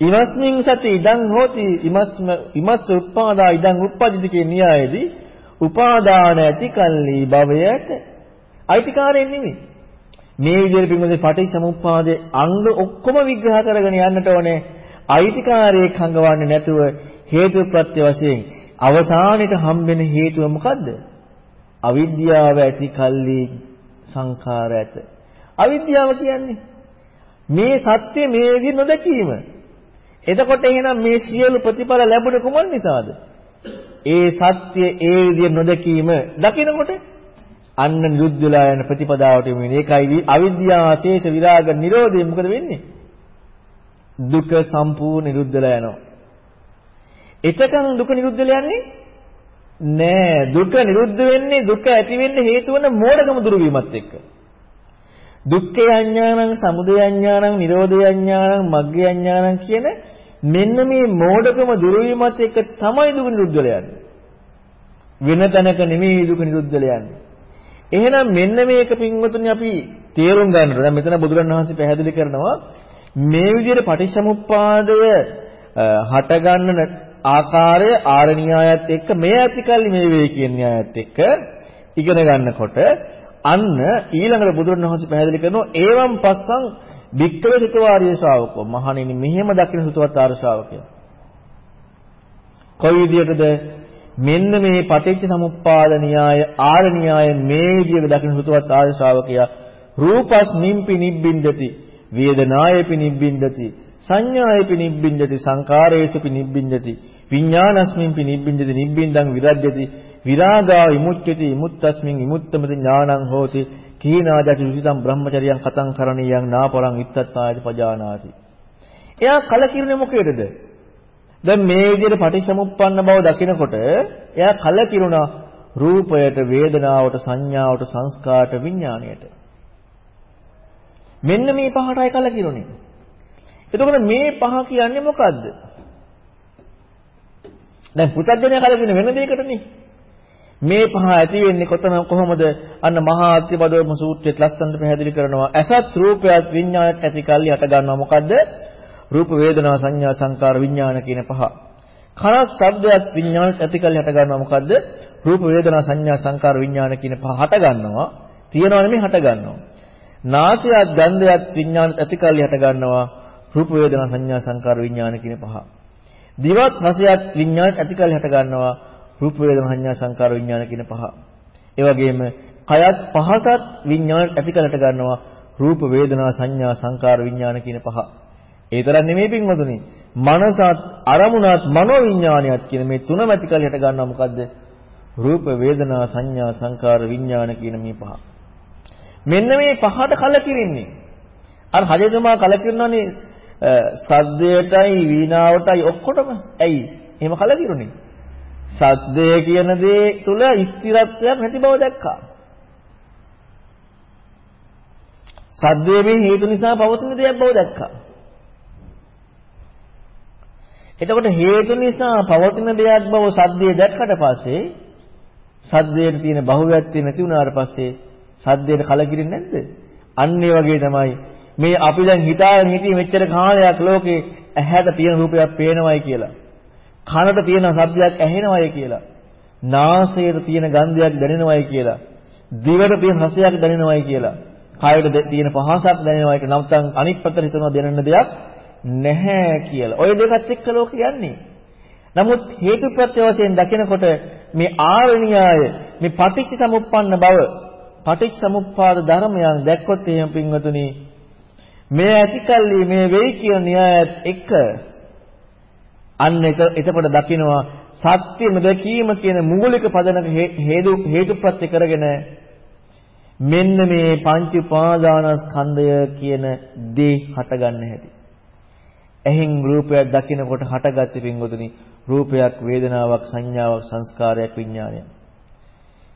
ඉමස්මින් සති ඉදං හෝති ඉමස්ම ඉමස් උපාදා ඉදං උප්පදිත කියන න්‍යායේදී උපාදාන ඇති කල්ලි භවය ඇත. අයිතිකාරයෙන් නෙමෙයි. මේ විදිහට පින්වලේ පටිච්චසමුප්පාදයේ අංග ඔක්කොම විග්‍රහ කරගෙන යන්නට ඕනේ. අයිතිකාරයෙක් හංගවන්නේ නැතුව හේතු ප්‍රත්‍ය වශයෙන් අවසානෙට හම්බෙන හේතුව මොකද්ද? අවිද්‍යාව ඇති කල්ලි සංඛාර ඇත. අවිද්‍යාව කියන්නේ මේ සත්‍ය මේ විදිහ නොදැකීම. එතකොට එහෙනම් මේ සියලු ප්‍රතිඵල ලැබුණේ කුමන් නිසාද? ඒ සත්‍ය ඒ විදිහ නොදැකීම දකිනකොට අන්න නිරුද්ධ වෙලා යන ප්‍රතිපදාවට යමු. ඒකයි අවිද්‍යාව ශේෂ විරාග නිරෝධය මොකද වෙන්නේ? දුක සම්පූර්ණ නිරුද්ධ වෙලා යනවා. එතකන් දුක නිරුද්ධ වෙලා යන්නේ නෑ. දුක නිරුද්ධ වෙන්නේ දුක ඇති වෙන්න හේතු වන මෝඩකම දුරු වීමත් එක්ක. දුක්ඛය අඥානං, සමුදය අඥානං, නිරෝධය අඥානං, මග්ගය අඥානං කියන මෙන්න මේ මෝඩකම දුරු වීමත් එක්ක තමයි දුක නිරුද්ධ වෙලා යන්නේ. වෙන තැනක නෙමෙයි දුක නිරුද්ධ වෙලා යන්නේ. එහෙනම් මෙන්න මේක පින්වතුනි අපි තේරුම් ගන්නට. දැන් මෙතන බුදුරණවහන්සේ පැහැදිලි කරනවා මේ විදිහට පටිච්චසමුප්පාදය හට ගන්න ආකාරය ආර න්‍යායත් එක්ක මේ ඇතිකල්ලි මේ වේ කියන න්‍යායත් එක්ක ඉගෙන ගන්නකොට අන්න ඊළඟට බුදුරණවහන්සේ පැහැදිලි කරනවා ඒවම් පස්සං වික්කල හිතවාරිය ශ්‍රාවකෝ මහණෙනි මෙහෙම දකින හිතවත් ආර ශ්‍රාවකයා. කොයි විදියටද? මෙන්න මේ පටිච්ච සමුප්පාද න්‍යාය ආර න්‍යාය මේ විදියට දකින හිතවත් ආර ශ්‍රාවකයා රූපස්මින්පි නිබ්බින්දති වේදනායපි නිබ්බින්දති සංඥායපි නිබ්බින්දති සංකාරේසුපි නිබ්බින්දති විඥානස්මින්පි නිබ්බින්දති නිබ්බින්දං විරජ්‍යති විරාගා විමුච්ඡති විමුක්තස්මින් විමුක්තමති ඥානං හෝති කීනාදති සුසිතං බ්‍රහ්මචරියං කතං කරණීයං නාපරං ඉත්තත්පායති පජානාති. එයා කලකිරුනේ මොකේදද? දැන් මේ විදිහට පටිච්චසමුප්පන්න බව දකිනකොට එයා කලකිරුණා රූපයට වේදනාවට සංඥාවට සංස්කාරට විඥාණයට. මෙන්න මේ පහටයි කලකිරුනේ එතකොට මේ පහ කියන්නේ මොකද්ද? දැන් පුතඥය කලකින වෙන දෙයකටනේ. මේ පහ ඇති වෙන්නේ කොතන කොහොමද? අන්න මහා අත්‍යපදෝම සූත්‍රයේත් ලස්සනට පැහැදිලි කරනවා. ඇසත් රූපයත් විඥානයත් ඇති කල්ලි හට ගන්නවා. මොකද්ද? රූප වේදනා සංඥා සංකාර විඥාන කියන පහ. කනත් ශබ්දයක් විඥානත් ඇති කල්ලි හට ගන්නවා. මොකද්ද? රූප වේදනා සංඥා සංකාර විඥාන කියන පහ හට ගන්නවා. තියනවා නෙමෙයි හට ගන්නවා. නාසයත් ගන්ධයත් විඥානත් ඇති කල්ලි හට ගන්නවා. රූප වේදනා සංඥා සංකාර විඥාන කියන පහ. දිවත් රසයත් විඥානත් ඇති කල්ලි හට ගන්නවා. රූප වේදනා සංඥා සංකාර විඥාන කියන පහ. ඒ වගේම කයත් පහසත් විඥාන ඇති කරට ගන්නවා රූප වේදනා සංඥා සංකාර විඥාන කියන පහ. ඒ තරම් නෙමෙයි පින්වතුනි. මනසත් අරමුණත් මනෝ විඥානයත් කියන මේ තුනම ඇති කරට ගන්නවා මොකද්ද? රූප වේදනා සංඥා සංකාර විඥාන කියන මේ පහ. මෙන්න මේ පහට කලකිරින්නේ. අර හජතුමා කලකිරනනේ සද්දයටයි වීණාවටයි ඔක්කොටම. ඇයි? එහෙම කලකිරුනේ. සද්දය කියන දේ තුල ස්ථිරත්වයක් නැති බව දැක්කා. සද්දේ මේ හේතු නිසා පවතින දෙයක් බව දැක්කා. එතකොට හේතු නිසා පවතින දෙයක් බව සද්දේ දැක්කට පස්සේ සද්දේට තියෙන බහුව්‍යත්‍ය නැති වුණාට පස්සේ සද්දේට කලකිරින්නේ නැද්ද? අන්න ඒ වගේ තමයි මේ අපි දැන් හිතාගෙන හිටියේ මෙච්චර කාලයක් ලෝකේ ඇහැට තියෙන රූපයක් පේනවයි කියලා. කනට තියෙන ශබ්දයක් ඇහෙනවයි කියලා. නාසයට තියෙන ගන්ධයක් දැනෙනවයි කියලා. දිවට තියෙන රසයක් දැනෙනවයි කියලා. කයට තියෙන පහසක් දැනෙනවයි කියලා. නැත්නම් අනිත් පැත්තට හිතනවා දැනෙන දෙයක් නැහැ කියලා. ওই දෙකත් එක්ක ලෝක යන්නේ. නමුත් හේතුප්‍රත්‍ය වශයෙන් දකිනකොට මේ ආරණ්‍යය මේ පටිච්ච සමුප්පන්න බව පටිච්ච සමුප්පාද ධර්මයන් දැක්කොත් එහෙම පින්වතුනි මේ ඇතිකල්ලි මේ වෙයි කියන න්‍යායත් එක්ක අන්න එතකොට දකිනවා සත්‍ය නොදකීම කියන මූලික පදනක හේතු හේතුප්‍රත්‍ය කරගෙන මෙන්න මේ පංච උපාදානස්කන්ධය කියන දේ හටගන්න හැටි. එහෙන් රූපයක් දකිනකොට හටගත්තේ පින්වතුනි රූපයක් වේදනාවක් සංඥාවක් සංස්කාරයක් විඥානයක්.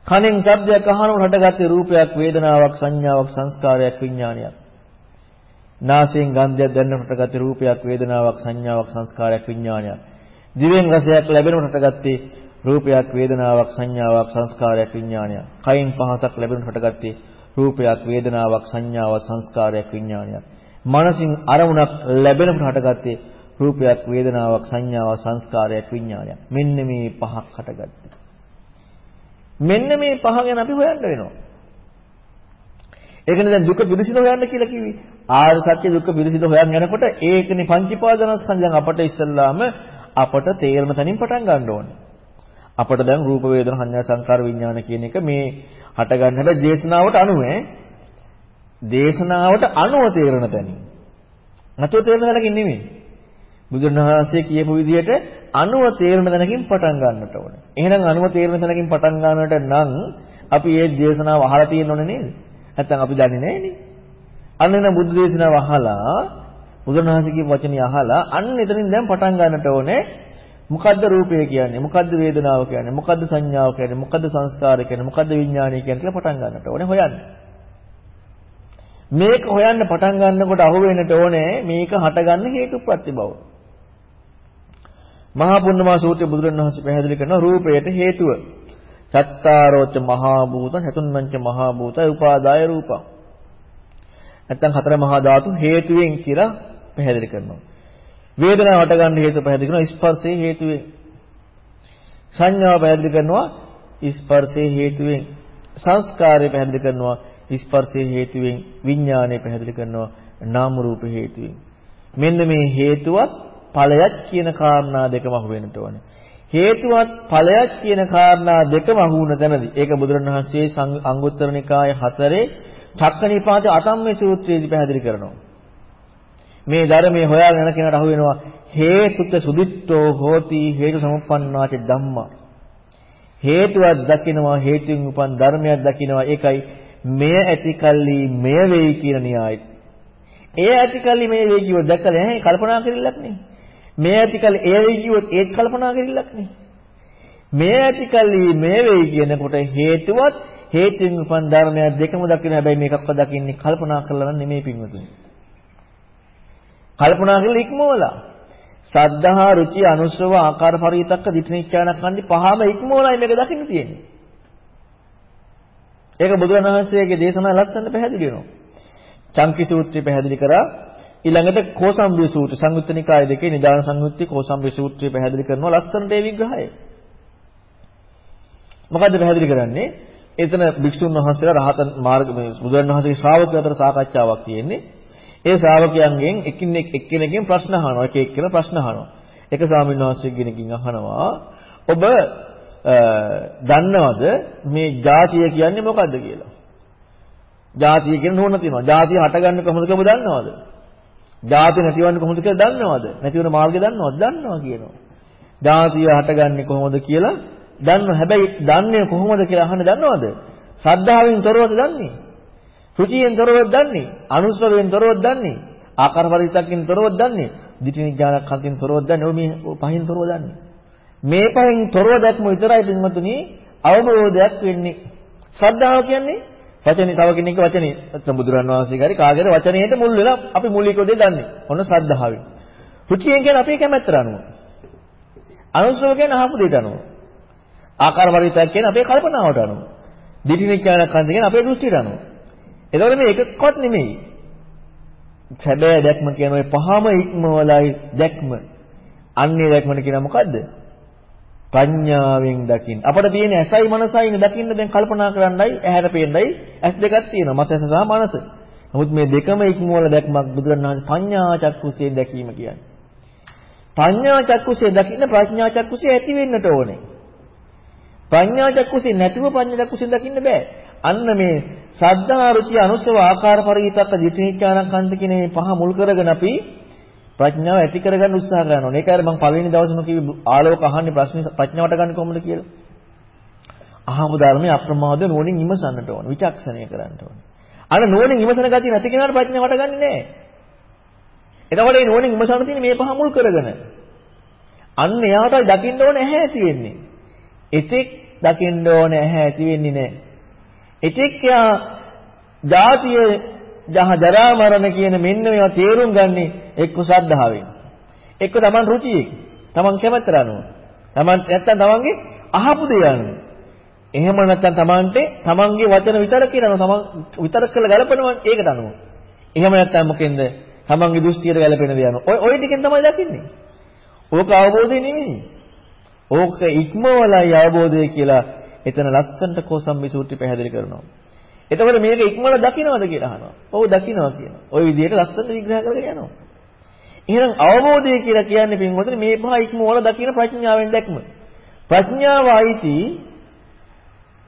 කනෙන් ශබ්දයක් අහනකොට හටගත්තේ රූපයක් වේදනාවක් සංඥාවක් සංස්කාරයක් විඥානයක්. නාසයෙන් ගන්ධයක් දැනෙනකොට ගත රූපයක් වේදනාවක් සංඥාවක් සංස්කාරයක් විඥානයක්. දිවෙන් රසයක් ලැබෙනකොට ගත්තේ රූපයක් වේදනාවක් සංඥාවක් සංස්කාරයක් විඥානයක්. කයින් පහසක් ලැබෙනකොට ගත්තේ රූපයක් වේදනාවක් සංඥාවක් සංස්කාරයක් විඥානයක්. මනසින් අරමුණක් ලැබෙනකොට හටගත්තේ රූපයක් වේදනාවක් සංඥාවක් සංස්කාරයක් විඥානයක්. මෙන්න මේ පහක් හටගත්තේ. මෙන්න මේ පහ ගැන අපි හොයන්න වෙනවා. ඒකනේ දැන් දුක පිළිසිඳ හොයන්න කියලා කිව්වේ. ආර්ය සත්‍ය දුක පිළිසිඳ හොයන් යනකොට ඒකනේ පංචීපාදනස්කන්ධයන් අපට ඉස්සල්ලාම අපට තේරෙන තැනින් පටන් ගන්න ඕනේ. අපට දැන් රූප වේදනා සංඥා සංකාර විඥාන කියන එක මේ හට ගන්න හැබැයි දේශනාවට අනුව දේශනාවට අනුව තේරෙන තැනින්. නැතුව තේරෙන තැනකින් නෙමෙයි. බුදුරණවහන්සේ කියපු විදිහට අනුව තේරෙන තැනකින් පටන් ගන්නට ඕනේ. එහෙනම් අනුව තේරෙන තැනකින් පටන් ගන්නට නම් අපි මේ දේශනාව අහලා තියෙන්න ඕනේ නේද? නැත්නම් අපි දන්නේ නැහැනේ. අන්න එන බුද්ධ දේශනාව අහලා බුදුරණවහන්සේගේ වචනේ අහලා අන්න එතනින් දැන් පටන් ගන්නට ඕනේ. මොකද්ද රූපය කියන්නේ? මොකද්ද වේදනාව කියන්නේ? මොකද්ද සංඥාව කියන්නේ? මොකද්ද සංස්කාරය කියන්නේ? මොකද්ද විඥානය කියන්නේ කියලා පටන් ගන්නට ඕනේ හොයන්න. මේක හොයන්න පටන් ගන්නකොට අහු වෙන්නට ඕනේ මේක හටගන්න හේතුප්‍රත්‍ය බව. මහා පුන්නමා සූත්‍රයේ බුදුරණවහන්සේ පැහැදිලි කරනවා රූපයට හේතුව. චත්තාරෝච මහා භූත හතුන්නංච මහා භූතය උපාදාය රූපං. නැත්තම් හතර මහා ධාතු හේතුවෙන් කියලා පැහැදිලි කරනවා. වේදනාව හට ගන්න හේතු පැහැදිලි කරනවා ස්පර්ශයේ හේතුවෙන්. සංඥාව පැහැදිලි කරනවා ස්පර්ශයේ හේතුවෙන්. සංස්කාරය පැහැදිලි කරනවා ස්පර්ශයේ හේතුවෙන්. විඥානය පැහැදිලි කරනවා නාම රූප හේතුවෙන්. මෙන්න මේ හේතුවත් ඵලයක් කියන කාරණා දෙකම අහු වෙන්නට ඕනේ. හේතුවත් ඵලයක් කියන කාරණා දෙකම අහු වුණ තැනදී ඒක බුදුරණවහන්සේ අංගුත්තර නිකාය 4 චක්කනිපාත අතම්මේ සූත්‍රයේදී පැහැදිලි කරනවා. මේ ධර්මයේ හොයාගෙන යන කෙනාට අහු වෙනවා හේතුත සුදිත්තෝ හෝති හේතු සමුප්පන්නාච ධම්මා. හේතුවක් දකිනවා හේතුන් උපන් ධර්මයක් දකිනවා ඒකයි මෙය ඇතිකල්ලි මෙය වෙයි කියන න්‍යායය. ඒ ඇතිකල්ලි මේ වෙයි කියව දැකලා නැහැ කල්පනා කරILLක් නේ. මේ ඇතිකල්ලි ඒ වෙයි කිව්වොත් ඒත් කල්පනා කරILLක් නේ. මේ ඇතිකල්ලි මේ වෙයි කියනකොට හේතුවත් හේතුන් උපන් ධර්මයක් දෙකම දකින්න හැබැයි මේකක්වත් දකින්නේ කල්පනා කරලා නෙමෙයි පින්වතුනි. කල්පනා කරලා ඉක්මවලා. සද්ධා රුචි අනුශ්‍රව ආකාර පරිවිතක්ක දිට්ඨිනිච්ඡානක්ඛන්දි පහම ඉක්මවලයි මේක දකින්න තියෙන්නේ. ඒක බුදුරණවහන්සේගේ දේශනා ලස්සනට පැහැදිලි වෙනවා. චංකි සූත්‍රය පැහැදිලි කරා ඊළඟට කෝසම්බිය සූත්‍ර සංයුත්ත නිකාය දෙකේ නිදාන සංයුත්තේ කෝසම්බිය සූත්‍රය පැහැදිලි කරනවා ලස්සනට ඒ විග්‍රහය. මොකද්ද පැහැදිලි කරන්නේ? එතන භික්ෂුන් වහන්සේලා රහතන් මාර්ග බුදුන් වහන්සේගේ ශ්‍රාවකයෝ අතර සාකච්ඡාවක් තියෙන්නේ. ඒ ශ්‍රාවකයන්ගෙන් එකිනෙක එක්කෙනකින් ප්‍රශ්න අහනවා. එක එක්කෙන ප්‍රශ්න අහනවා. එක ස්වාමීන් වහන්සේගෙනකින් අහනවා ඔබ දන්නවද මේ ජාතිය කියන්නේ මොකද්ද කියලා? ජාතිය කියන නෝන තියෙනවා. ජාතිය හටගන්නේ කොහොමද කියලා ඔබ දන්නවද? ජාතිය නැතිවන්නේ කොහොමද කියලා දන්නවද? නැතිවන මාර්ගය දන්නවද? දන්නවා කියනවා. ජාතිය හටගන්නේ කොහොමද කියලා දන්නවා. හැබැයි දන්නේ කොහොමද කියලා අහන්න දන්නවද? සද්ධාවෙන් තොරවද දන්නේ? ෘචියෙන් තොරවද දන්නේ? අනුස්වරයෙන් තොරවද දන්නේ? ආකාර පරිවිතක්කින් තොරවද දන්නේ? දිටි නිඥානක් කන්තින් තොරවද දන්නේ? ඔය මේ පහින් තොරව දන්නේ. මේ පහෙන් තොරව දැක්ම විතරයි පින්වතුනි අවබෝධයක් වෙන්නේ. ශ්‍රද්ධාව කියන්නේ වචනේ තව කෙනෙක්ගේ වචනේ නැත්නම් බුදුරන් වහන්සේගේ හරි කාගේද වචනේට මුල් වෙලා අපි මූලිකව දෙය දන්නේ. ඔන්න ශ්‍රද්ධාවෙන්. රුචියෙන් කියන්නේ අපේ කැමැත්තට අනුව. අනුසව කියන්නේ අහපු දෙයට අනුව. ආකාර පරිවිතක් කියන්නේ අපේ කල්පනාවට අනුව. දිටිනිච්ඡානක් කන්ද කියන්නේ අපේ දෘෂ්ටියට අනුව. එතකොට මේ එකක්වත් නෙමෙයි. සැබෑ දැක්ම කියන ඔය පහම ඉක්මවලයි දැක්ම. අන්නේ දැක්මට කියන මොකද්ද? ප්‍රඥාවෙන් දකින්න. අපිට තියෙන ඇසයි මනසයි දකින්න දැන් කල්පනා කරන්නයි ඇහැට පේන්නයි ඇස් දෙකක් තියෙනවා. මස ඇස සහ මනස. නමුත් මේ දෙකම ඉක්මවල දැක්මක් බුදුරණවහන්සේ පඤ්ඤා චක්කුසේ දැකීම කියන්නේ. පඤ්ඤා චක්කුසේ දකින්න ප්‍රඥා චක්කුසේ ඇති වෙන්නට ඕනේ. ප්‍රඥා චක්කුසේ නැතිව පඤ්ඤා චක්කුසේ දකින්න බෑ. අන්න මේ සද්ධා රුචි අනුසව ආකාර පරිවිතක්ක දිටිනිච්ඡානං කියන මේ පහ මුල් කරගෙන අපි ප්‍රඥාව ඇති කරගන්න උත්සාහ කරනවා. ඒකයි මම පළවෙනි දවසේම කිව්වේ ආලෝක අහන්නේ ප්‍රශ්නේ ප්‍රඥාවට ගන්න කොහොමද කියලා. අහමු ධර්මයේ අප්‍රමාද නුවණින් ඉමසන්නට ඕන. විචක්ෂණය කරන්න ඕන. අර නුවණින් ඉමසන ගතිය නැති කෙනාට ප්‍රඥාවට ගන්නේ නැහැ. එතකොට මේ නුවණින් ඉමසන්න තියෙන මේ පහ මුල් කරගෙන. අන්න එයාට දකින්න ඕන ඇහැ ඇති වෙන්නේ. එතෙක් දකින්න ඕන ඇහැ ඇති වෙන්නේ නැහැ. එතෙක් යා ජාතිය ජහ ජරා මරණ කියන මෙන්න මේවා තේරුම් ගන්නේ එක්ක ශ්‍රද්ධාවෙන්. එක්ක Taman රුචියෙන්. Taman කැමැත්තට අනුව. Taman නැත්තම් Tamanගේ අහපු දේ අනුව. එහෙම නැත්තම් Tamanට Tamanගේ වචන විතර කියනවා Taman විතර කළ ගලපනවා ඒකට අනුව. එහෙම නැත්තම් මොකෙන්ද? Tamanගේ දෘෂ්ටියට ගැලපෙන දේ අනුව. ඔය ඔය ටිකෙන් තමයි දකින්නේ. ඕක අවබෝධය නෙමෙයි. ඕක ඉක්මවලයි අවබෝධය කියලා එතන ලස්සනට කෝසම්බි සූත්‍රය පැහැදිලි කරනවා. එතකොට මේක ඉක්මවල දකින්නවද කියලා අහනවා. ඔව් දකින්නවා කියනවා. ওই විදිහට ලස්සනට විග්‍රහ කරගෙන යනවා. එහෙනම් අවබෝධය කියලා කියන්නේ පින්වතුනි මේ පහ ඉක්මවල දකින්න ප්‍රඥාවෙන් දැක්ම. ප්‍රඥාව ආйти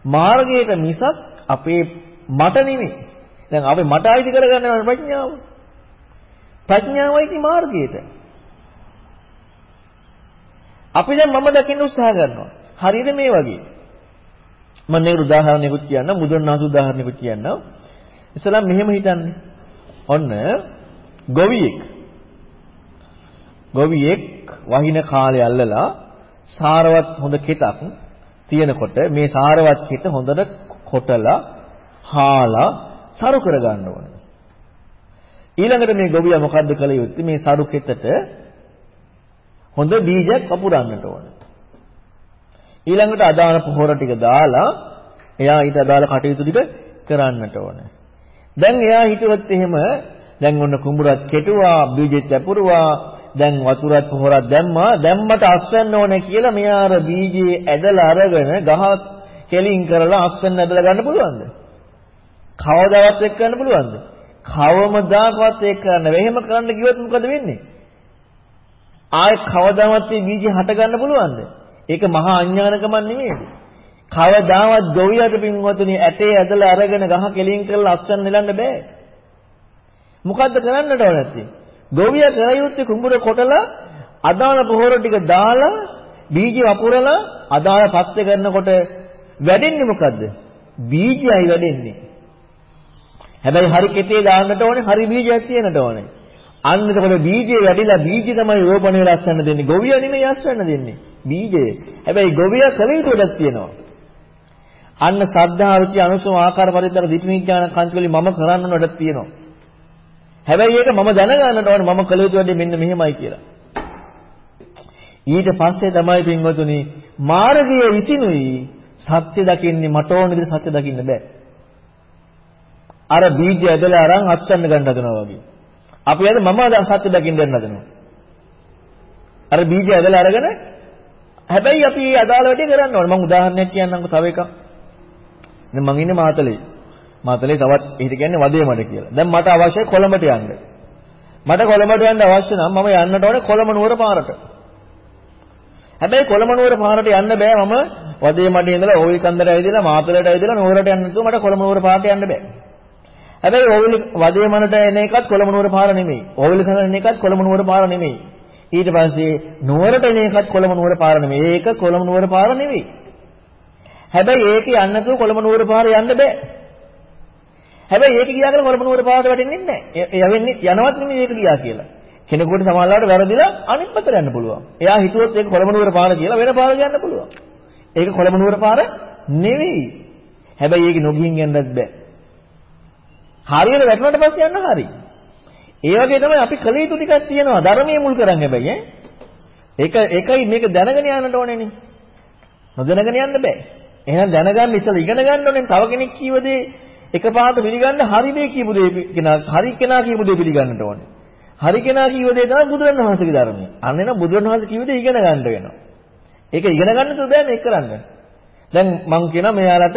මාර්ගයට මිසක් අපේ මට නෙමෙයි. දැන් අපි මට ආйти කරගන්න ප්‍රඥාව. ප්‍රඥාවයි මාර්ගයට. අපි දැන් මම දකින්න උත්සාහ කරනවා. හරියට මේ වගේ. මම නේ උදාහරණයකුත් කියන්නම් බුදුන්වහන්සේ උදාහරණයකුත් කියන්නම්. ඉස්සලා මෙහෙම හිතන්නේ. ඔන්න ගොවියෙක්. ගොවියෙක් වහින කාලේ අල්ලලා සාරවත් හොඳ කෙතක් තියෙනකොට මේ සාරවත් කෙත හොඳට කොටලා හාලා සරු කරගන්න ඕනේ. ඊළඟට මේ ගොවියා මොකද්ද කළ යුත්තේ? මේ සරු කෙතට හොඳ බීජයක් වපුරන්නට ඕනේ. ඊළඟට අදාළ පොහොර ටික දාලා එයා ඊට අදාළ කටයුතු ටික කරන්නට ඕනේ. දැන් එයා හිතුවත් එහෙම දැන් ඔන්න කුඹුරක් කෙටුවා, බීජෙත් ඇපුරුවා, දැන් වතුරත් පොහොරක් දැම්මා දැම්මට අස්වැන්න ඕනේ කියලා මෙයා අර බීජේ ඇදලා අරගෙන ගහ කෙලින් කරලා අස්වැන්න ඇදලා ගන්න පුළුවන්ද? කවදාවත් එක් කරන්න පුළුවන්ද? කවමදාකවත් ඒක කරන්න බැහැ. එහෙම කරන්න කිව්වොත් මොකද වෙන්නේ? ආයෙ කවදාවත් මේ බීජය හට ගන්න පුළුවන්ද? ඒක මහා අඥානකමක් නෙමෙයිද? කවදාවත් ගොවියට පින්වතුනි ඇටේ ඇදලා අරගෙන ගහ කෙලින් කරලා අස්වැන්න නෙලන්න බෑ. මොකද්ද කරන්නට ඕන නැත්තේ? ගොවියා කර යුත්තේ කුඹුර කොටලා අදාළ පොහොර ටික දාලා බීජ වපුරලා අදාළ පත්‍ය කරනකොට වැඩෙන්නේ මොකද්ද? බීජයයි වැඩෙන්නේ. හැබැයි හරි කෙටේ දාන්නට ඕනේ හරි බීජයක් තියෙන්නට ඕනේ. අන්න එතකොට බීජේ වැඩිලා බීජ තමයි රෝපණය ලස්සන දෙන්නේ. ගොවියා නෙමෙයි අස්වැන්න දෙන්නේ. බීජය. හැබැයි ගොවියා කල යුතු වැඩක් තියෙනවා. අන්න සද්ධා රුචි අනුසම ආකාර පරිද්දර දිට්ඨිඥාන කන්ති වලින් මම කරන්න ඕන වැඩක් තියෙනවා. හැබැයි ඒක මම දැනගන්නට ඕනේ මම කළ යුතු වැඩේ මෙන්න මෙහෙමයි කියලා. ඊට පස්සේ තමයි පින්වතුනි මාර්ගයේ විසිනුයි සත්‍ය දකින්නේ මට ඕන විදිහට සත්‍ය දකින්න බෑ. අර බීජය ඇදලා අරන් අත්සන්න ගන්න හදනවා වගේ. අපි අද මම සත්‍ය දකින්න යන්න හදනවා. අර බීජය ඇදලා අරගෙන හැබැයි අපි මේ අදාළ වැඩේ කරන්න ඕනේ. මම උදාහරණයක් කියන්නම්කෝ තව එකක්. දැන් මං ඉන්නේ මාතලේ. මාතලේ තවත් ඊට කියන්නේ වදේ මඩ කියලා. දැන් මට අවශ්‍යයි කොළඹට යන්න. මට කොළඹට යන්න අවශ්‍ය නම් මම යන්නට ඕනේ කොළඹ නුවර පාරට. හැබැයි කොළඹ නුවර පාරට යන්න බෑ මම වදේ මඩේ ඉඳලා ඕවිල් කන්දරට ඇවිදලා මාතලට ඇවිදලා නුවරට යන්න නැතුව මට කොළඹ නුවර පාරට යන්න බෑ. හැබැයි ඕවිල් වදේ මඩට එන එකත් කොළඹ නුවර පාර නෙමෙයි. ඕවිල් කන්දර එන එකත් කොළඹ නුවර පාර නෙමෙයි. ඊට පස්සේ නුවරට එන එකත් කොළඹ නුවර පාර නෙමෙයි. ඒක කොළඹ නුවර පාර නෙමෙයි. හැබැයි ඒක යන්න නැතුව කොළඹ නුවර පාර යන්න බෑ. හැබැයි ඒක ගියා කියලා කොළඹ නුවර පාරට වැටෙන්නේ නැහැ. යවෙන්නේ යනවත් නෙමෙයි ඒක ගියා කියලා. කෙනෙකුට සමහරවිට වැරදිලා අනිත් පැත්තට යන්න පුළුවන්. එයා හිතුවොත් ඒක කොළඹ නුවර පාර කියලා වෙන පාරකට යන්න පුළුවන්. ඒක කොළඹ නුවර පාර නෙවෙයි. හැබැයි ඒක නොගිහින් යන්නත් බෑ. හරියට වැටුණාට පස්සේ යන්න හරි. ඒ වගේ තමයි අපි කළ යුතු ටිකක් තියෙනවා. ධර්මයේ මුල් කරන් හැබැයි ඈ. ඒක ඒකයි මේක දැනගෙන යන්නට ඕනේනේ. නොදැනගෙන යන්න බෑ. එහෙනම් දැනගන්න ඉස්සලා ඉගෙන ගන්න ඕනේ. තව කෙනෙක් කියව දේ එකපාරට පිළිගන්න හරි දේ කියපු දේ කෙනා හරි කෙනා කියපු දේ පිළිගන්නට ඕනේ. හරි කෙනා කියව දේ තමයි බුදුරණවහන්සේගේ ධර්මය. අන්න එන බුදුරණවහන්සේ කියව දේ ඉගෙන ගන්න වෙනවා. ඒක ඉගෙන ගන්න තු බෑ මේක කරන්න. දැන් මම කියනවා මෙයාලට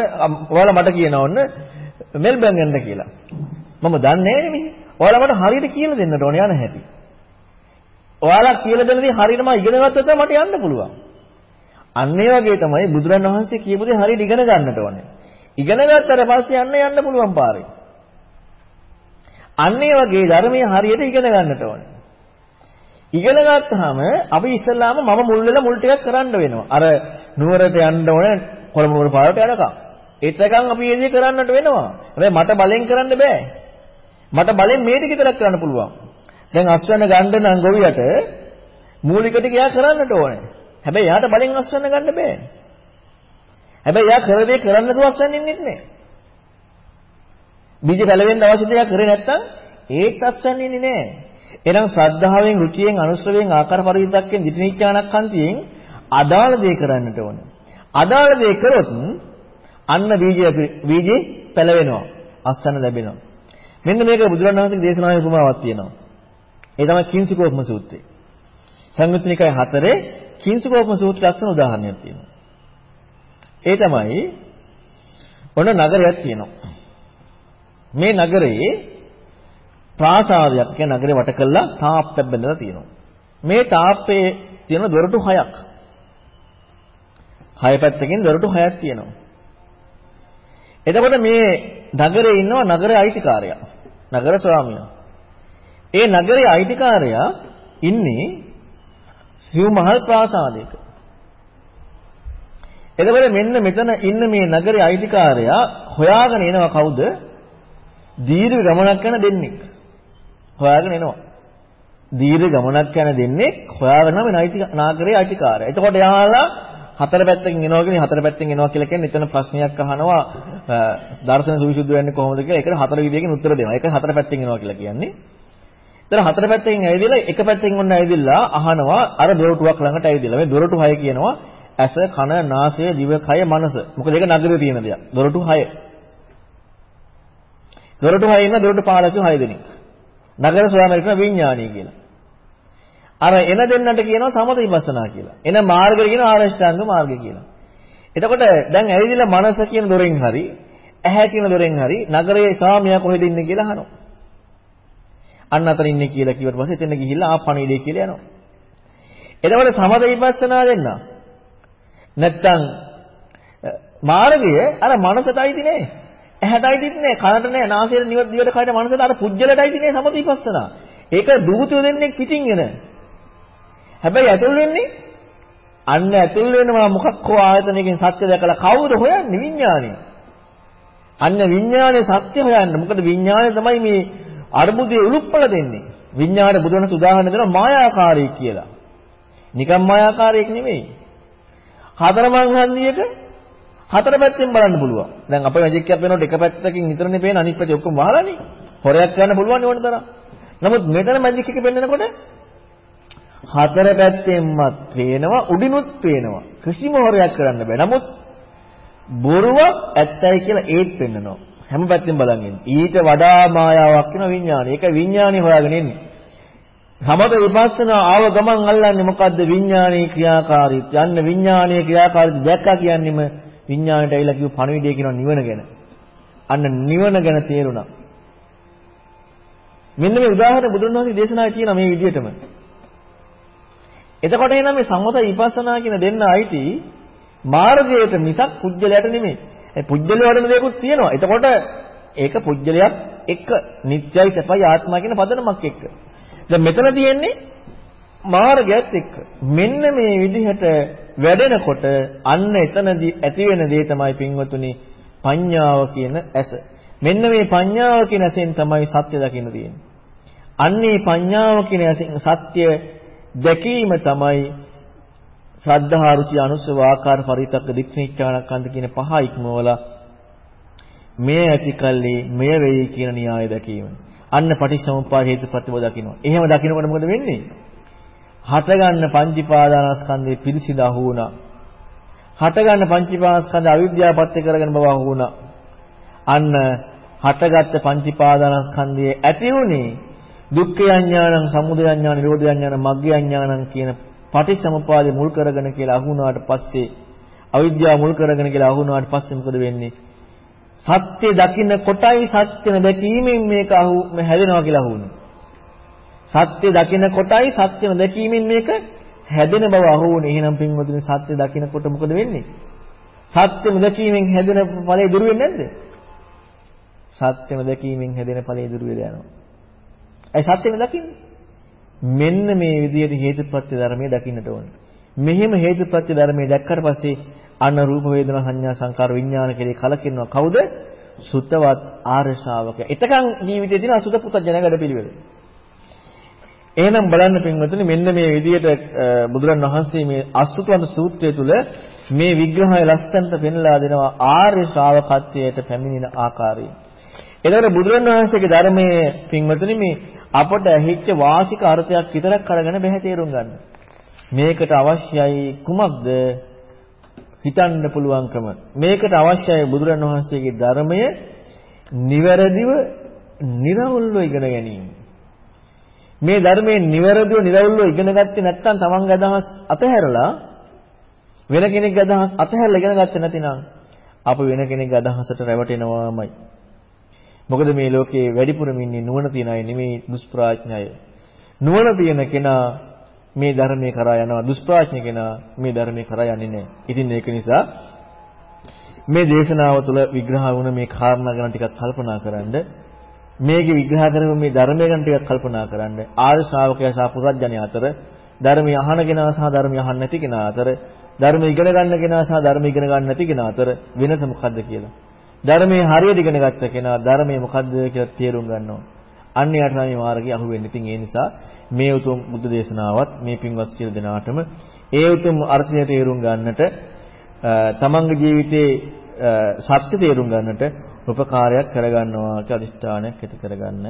ඔයාලා මට කියනවා ඔන්න මෙල්බන් යන්න කියලා. මම දන්නේ නැහැ නේ. ඔයාලා මට හරියට කියලා දෙන්නට ඕනේ යන හැටි. ඔයාලා කියලා දෙන දේ හරියටම ඉගෙන ගත්තොත් මට යන්න පුළුවන්. අන්න ඒ වගේ තමයි බුදුරණවහන්සේ කියපු දේ හරියට ඉගෙන ගන්නට ඕනේ. ඉගෙන ගත්තට පස්සේ යන්න යන්න පුළුවන් පාරේ. අන්න ඒ වගේ ධර්මයේ හරියට ඉගෙන ගන්නට ඕනේ. ඉගෙන ගත්තාම අපි ඉස්සල්ලාම මම මුල් වෙලා මුල් ටිකක් කරන්න වෙනවා. අර නුවරට යන්න ඕනේ කොළඹ නුවර පාරට යනකම්. ඒතකන් අපි මේ දේ කරන්නට වෙනවා. හැබැයි මට බලෙන් කරන්න බෑ. මට බලෙන් මේ ටික විතරක් කරන්න පුළුවන්. දැන් අස්වැන්න ගන්න නම් ගොවියට මූලික ටික එයා කරන්නට ඕනේ. හැබැයි එයාට බලෙන් අස්වැන්න ගන්න බෑ. හැබැයි එයා කර දේ කරන්න දුවක් ගන්නෙන්නේ නැහැ. බීජ පැලවෙන්න අවශ්‍ය දේක් කරේ නැත්තම් ඒත් අත්සන්නේ නැහැ. එහෙනම් ශ්‍රද්ධාවෙන්, රුචියෙන්, අනුශ්‍රවයෙන්, ආකාර පරිවිතක්යෙන්, දිට්ඨිනිච්ඡානක්ඛන්තියෙන් අදාළ දේ කරන්නට ඕනේ. අදාළ දේ කරොත් අන්න බීජය බීජේ පැලවෙනවා. අස්තන ලැබෙනවා. මෙන්න මේක බුදුරණවහන්සේගේ දේශනාවේ උපමාවක් තියෙනවා. ඒ තමයි කිංසුකෝපම සූත්‍රය. සංයුත්නිකය 4 කිංසුකෝපම සූත්‍රය ලස්සන උදාහරණයක් තියෙනවා. ඒ තමයි ඔන්න නගරයක් තියෙනවා. මේ නගරේ ප්‍රාසාදයක් කියන නගරේ වට කළා තාප්පයක් බැඳලා තියෙනවා. මේ තාප්පේ තියෙන දොරටු හයක්. හය පැත්තකින් දොරටු හයක් තියෙනවා. එතකොට මේ නගරේ ඉන්නවා නගරේ අයිතිකාරයා. නගර ස්වාමියා. ඒ නගරේ අයිතිකාරයා ඉන්නේ සිව්මහල් ප්‍රාසාදයක. එතකොට මෙන්න මෙතන ඉන්න මේ නගරේ අයිතිකාරයා හොයාගෙන එනවා කවුද? දීර්ඝ ගමනක් යන දෙන්නෙක්. හොයාගෙන එනවා. දීර්ඝ ගමනක් යන දෙන්නෙක් හොයාගෙන යන අයිති නගරේ අයිතිකාරයා. එතකොට යාලා හතර පැත්තකින් එනවා කියන්නේ හතර පැත්තෙන් එනවා කියලා කියන්නේ එතන ප්‍රශ්නයක් අහනවා දර්ශන සවිසුද්ධ වෙන්නේ කොහොමද කියලා. ඒකට හතර විදියකින් උත්තර දෙනවා. ඒක හතර පැත්තෙන් එනවා කියලා කියන්නේ. එතන හතර පැත්තෙන් ඇවිදලා එක පැත්තෙන් ඔන්න ඇවිදලා අහනවා අර දොරටුවක් ළඟට ඇවිදලා. මේ දොරටු හය කියනවා ඇස, කන, නාසය, දිව, කය, මනස. මොකද ඒක නගරේ තියෙන දෙයක්. දොරටු 6. දොරටු 6 ඉන්න දොරටු පාලකයෝ 6 දෙනෙක්. නගර ස්වාමීන් විඥානීය කියලා. අර එන දෙන්නට කියනවා සමත විපස්සනා කියලා. එන මාර්ගය කියනවා ආරෂ්ඨාංග මාර්ගය කියලා. එතකොට දැන් ඇවිදලා මනස කියන දොරෙන් හරි ඇහැ කියන දොරෙන් හරි නගරයේ ස්වාමියා කොහෙද ඉන්නේ කියලා අහනවා. අන්න අතන ඉන්නේ කියලා කිව්වට පස්සේ එතන ගිහිල්ලා ආපණීඩේ කියලා යනවා. එතකොට සමත විපස්සනා දෙන්න. නැත්තම් මාර්ගය අර මනසට අයිති නෑ. ඇහැට අයිති නෑ, කනට නෑ, නාසයට නිවට දිවට කයට මනසට අර පුජ්‍යලට අයිති නෑ සමත විපස්සනා. ඒක දුහුතු දෙන්නේ පිටින් එන. හැබැයි ඇතුල් වෙන්නේ අන්න ඇතුල් වෙනවා මොකක් හෝ ආයතනයකින් සත්‍ය දැකලා කවුද හොයන්නේ විඥානේ. අන්න විඥානේ සත්‍ය හොයන්න. මොකද විඥානේ තමයි මේ අර්බුදේ උලුප්පල දෙන්නේ. විඥානේ බුදුරණස් උදාහරණ දෙනවා මායාකාරී කියලා. නිකම් මායාකාරයක් නෙමෙයි. හතරමං හන්දියක හතර පැත්තෙන් බලන්න පුළුවන්. දැන් අපේ මැජික් එකක් වෙනකොට එක පැත්තකින් විතරනේ පේන අනිත් පැත්තේ ඔක්කොම වහලානේ. හොරයක් ගන්න පුළුවන් නේ ඕන තරම්. නමුත් මෙතන මැජික් එක පෙන්නකොට හතර පැත්තෙන්මත් පේනවා උඩිනුත් පේනවා. කිසිම හොරයක් කරන්න බෑ. නමුත් බොරුවක් ඇත්තයි කියලා ඒත් පෙන්නනවා. හැම පැත්තෙන් බලන් ඉන්නේ. ඊට වඩා මායාවක් වෙන විඥානය. ඒක විඥානය හොයාගෙන ඉන්නේ. සමත විපස්සනා ආව ගමන් අල්ලන්නේ මොකද්ද විඥානීය ක්‍රියාකාරීත්වය. යන්න විඥානීය ක්‍රියාකාරීත්වය දැක්කා කියන්නේම විඥාණයට ඇවිල්ලා කිව්ව පණවිඩය කියන නිවන ගැන. අන්න නිවන ගැන තේරුණා. මෙන්න මේ උදාහරණ බුදුන් වහන්සේ දේශනා කියන මේ විදිහටම. එතකොට එනවා මේ සම්මත විපස්සනා කියන දෙන්න අයිති මාර්ගයට මිසක් පුජ්‍යලයට නෙමෙයි. ඒ පුජ්‍යල වඩන දේකුත් තියෙනවා. එතකොට ඒක පුජ්‍යලයක් එක්ක නිත්‍යයි සපයි ආත්මා කියන පදනමක් එක්ක. දැන් මෙතන තියෙන්නේ මාර්ගයත් එක්ක. මෙන්න මේ විදිහට වැඩෙනකොට අන්න එතනදී ඇති වෙන දේ තමයි පින්වතුනි පඤ්ඤාව කියන ඇස. මෙන්න මේ පඤ්ඤාව කියන ඇසෙන් තමයි සත්‍ය දකින්න තියෙන්නේ. අන්නේ පඤ්ඤාව කියන ඇසෙන් සත්‍ය දැකීම තමයි ශ්‍රද්ධා රුචි අනුසව ආකාර පරිතක්ක දික්ඛනිච්ඡානකන්ද කියන පහ ඉක්මවලා මේ ඇතිකල්ලි මෙය වෙයි කියන න්‍යාය දැකීම. අන්න පටිච්චසමුප්පාද හේතුප්‍රතිබෝධ දකින්නවා. එහෙම දකින්නකොට මොකද වෙන්නේ? හටගන්න පංචීපාදානස්කන්ධේ පිරිසිදු අහු වුණා. හටගන්න පංචීපාදානස්කන්ධ අවිද්‍යාවපත්‍ය කරගෙන බව අහු වුණා. අන්න හටගත්ත පංචීපාදානස්කන්ධයේ ඇති උනේ දුක්ඛ අඥානං සමුදය අඥාන නිරෝධ අඥාන මග්ග අඥානං කියන පටිච්චසමුප්පාදේ මුල් කරගෙන කියලා අහුණාට පස්සේ අවිද්‍යාව මුල් කරගෙන කියලා අහුණාට පස්සේ මොකද වෙන්නේ? සත්‍ය දකින්න කොටයි සත්‍ය නොදැකීමෙන් මේක අහු හැදෙනවා කියලා අහුණා. සත්‍ය දකින්න කොටයි සත්‍ය නොදැකීමෙන් මේක හැදෙන බව අහුවුනේ. එහෙනම් පින්වතුනි සත්‍ය දකින්නකොට මොකද වෙන්නේ? සත්‍ය නොදැකීමෙන් හැදෙන ඵලය දුරු වෙන්නේ නැද්ද? සත්‍ය නොදැකීමෙන් හැදෙන ඵලය දුරු වෙලා යනවා. ඒ සත්‍ය නොදකින්නේ. මෙන්න මේ විදිහට හේතුප්‍රත්‍ය ධර්මයේ දකින්නට ඕනේ. මෙහෙම හේතුප්‍රත්‍ය ධර්මයේ දැක්කට පස්සේ අන රූප වේදනා සංඥා සංකාර විඥාන කෙරේ කලකිරෙනවා. කවුද? සුතවත් ආර්ය ශ්‍රාවකයා. එතකන් ජීවිතේ තියෙන අසුත පුත ජනගඩ පිළිවෙල. එහෙනම් බලන්න පින්වතුනි මෙන්න මේ විදිහට බුදුරන් වහන්සේ මේ අසුතවන්ත සූත්‍රය තුල මේ විග්‍රහය ලස්සනට පෙන්ලා දෙනවා ආර්ය ශ්‍රාවකත්වයට පැමිණෙන ආකාරය. එතකොට බුදුරන් වහන්සේගේ ධර්මයේ පින්වතුනි මේ අපට ඇහිච්ච වාචික අර්ථයක් විතරක් අරගෙන බැහැ තේරුම් ගන්න. මේකට අවශ්‍යයි කුමක්ද? හිතන්න පුළුවන්කම. මේකට අවශ්‍යයි බුදුරන් වහන්සේගේ ධර්මය නිවැරදිව නිර්වුල්ව ඉගෙන ගැනීම. මේ ධර්මයේ නිවැරදිව නිරවුල්ව ඉගෙන ගත්තේ නැත්නම් තමන්ගේ අදහස් අතහැරලා වෙන කෙනෙක්ගේ අදහස් අතහැරලා ඉගෙන ගත්තේ නැතිනම් අප වෙන කෙනෙක්ගේ අදහසට රැවටෙනවාමයි. මොකද මේ ලෝකේ වැඩිපුරම ඉන්නේ නුවණ තියන අය නෙමෙයි දුෂ්ප්‍රඥ අය. නුවණ තියෙන කෙනා මේ ධර්මයේ කරා යනවා දුෂ්ප්‍රඥ කෙනා මේ ධර්මයේ කරා යන්නේ නැහැ. ඉතින් ඒක නිසා මේ දේශනාව තුළ විග්‍රහ වුණ මේ කාරණා ගැන ටිකක් කල්පනා කරන්න මේක විග්‍රහ කරපු මේ ධර්මය ගැන ටිකක් කල්පනා කරන්න. ආර්ය ශ්‍රාවකයා සහ පුරජ්ජනය අතර ධර්මය අහන කෙනා සහ ධර්මය අහන්න නැති කෙනා අතර ධර්ම ඉගෙන ගන්න කෙනා සහ ධර්ම ඉගෙන ගන්න නැති කෙනා අතර වෙනස මොකද්ද කියලා. ධර්මයේ හරියට ඉගෙන ගත්ත කෙනා ධර්මයේ මොකද්ද කියලා තේරුම් ගන්නවා. අන්න යට තමයි මාර්ගය අහු වෙන්නේ. ඉතින් ඒ නිසා මේ උතුම් බුද්ධ දේශනාවත් මේ පින්වත් සියලු දෙනාටම ඒ උතුම් අර්ථය තේරුම් ගන්නට තමන්ගේ ජීවිතේ සත්‍ය තේරුම් ගන්නට උපකාරයක් කරගන්නවා කියලා අදිෂ්ඨානයක් ඇති කරගන්න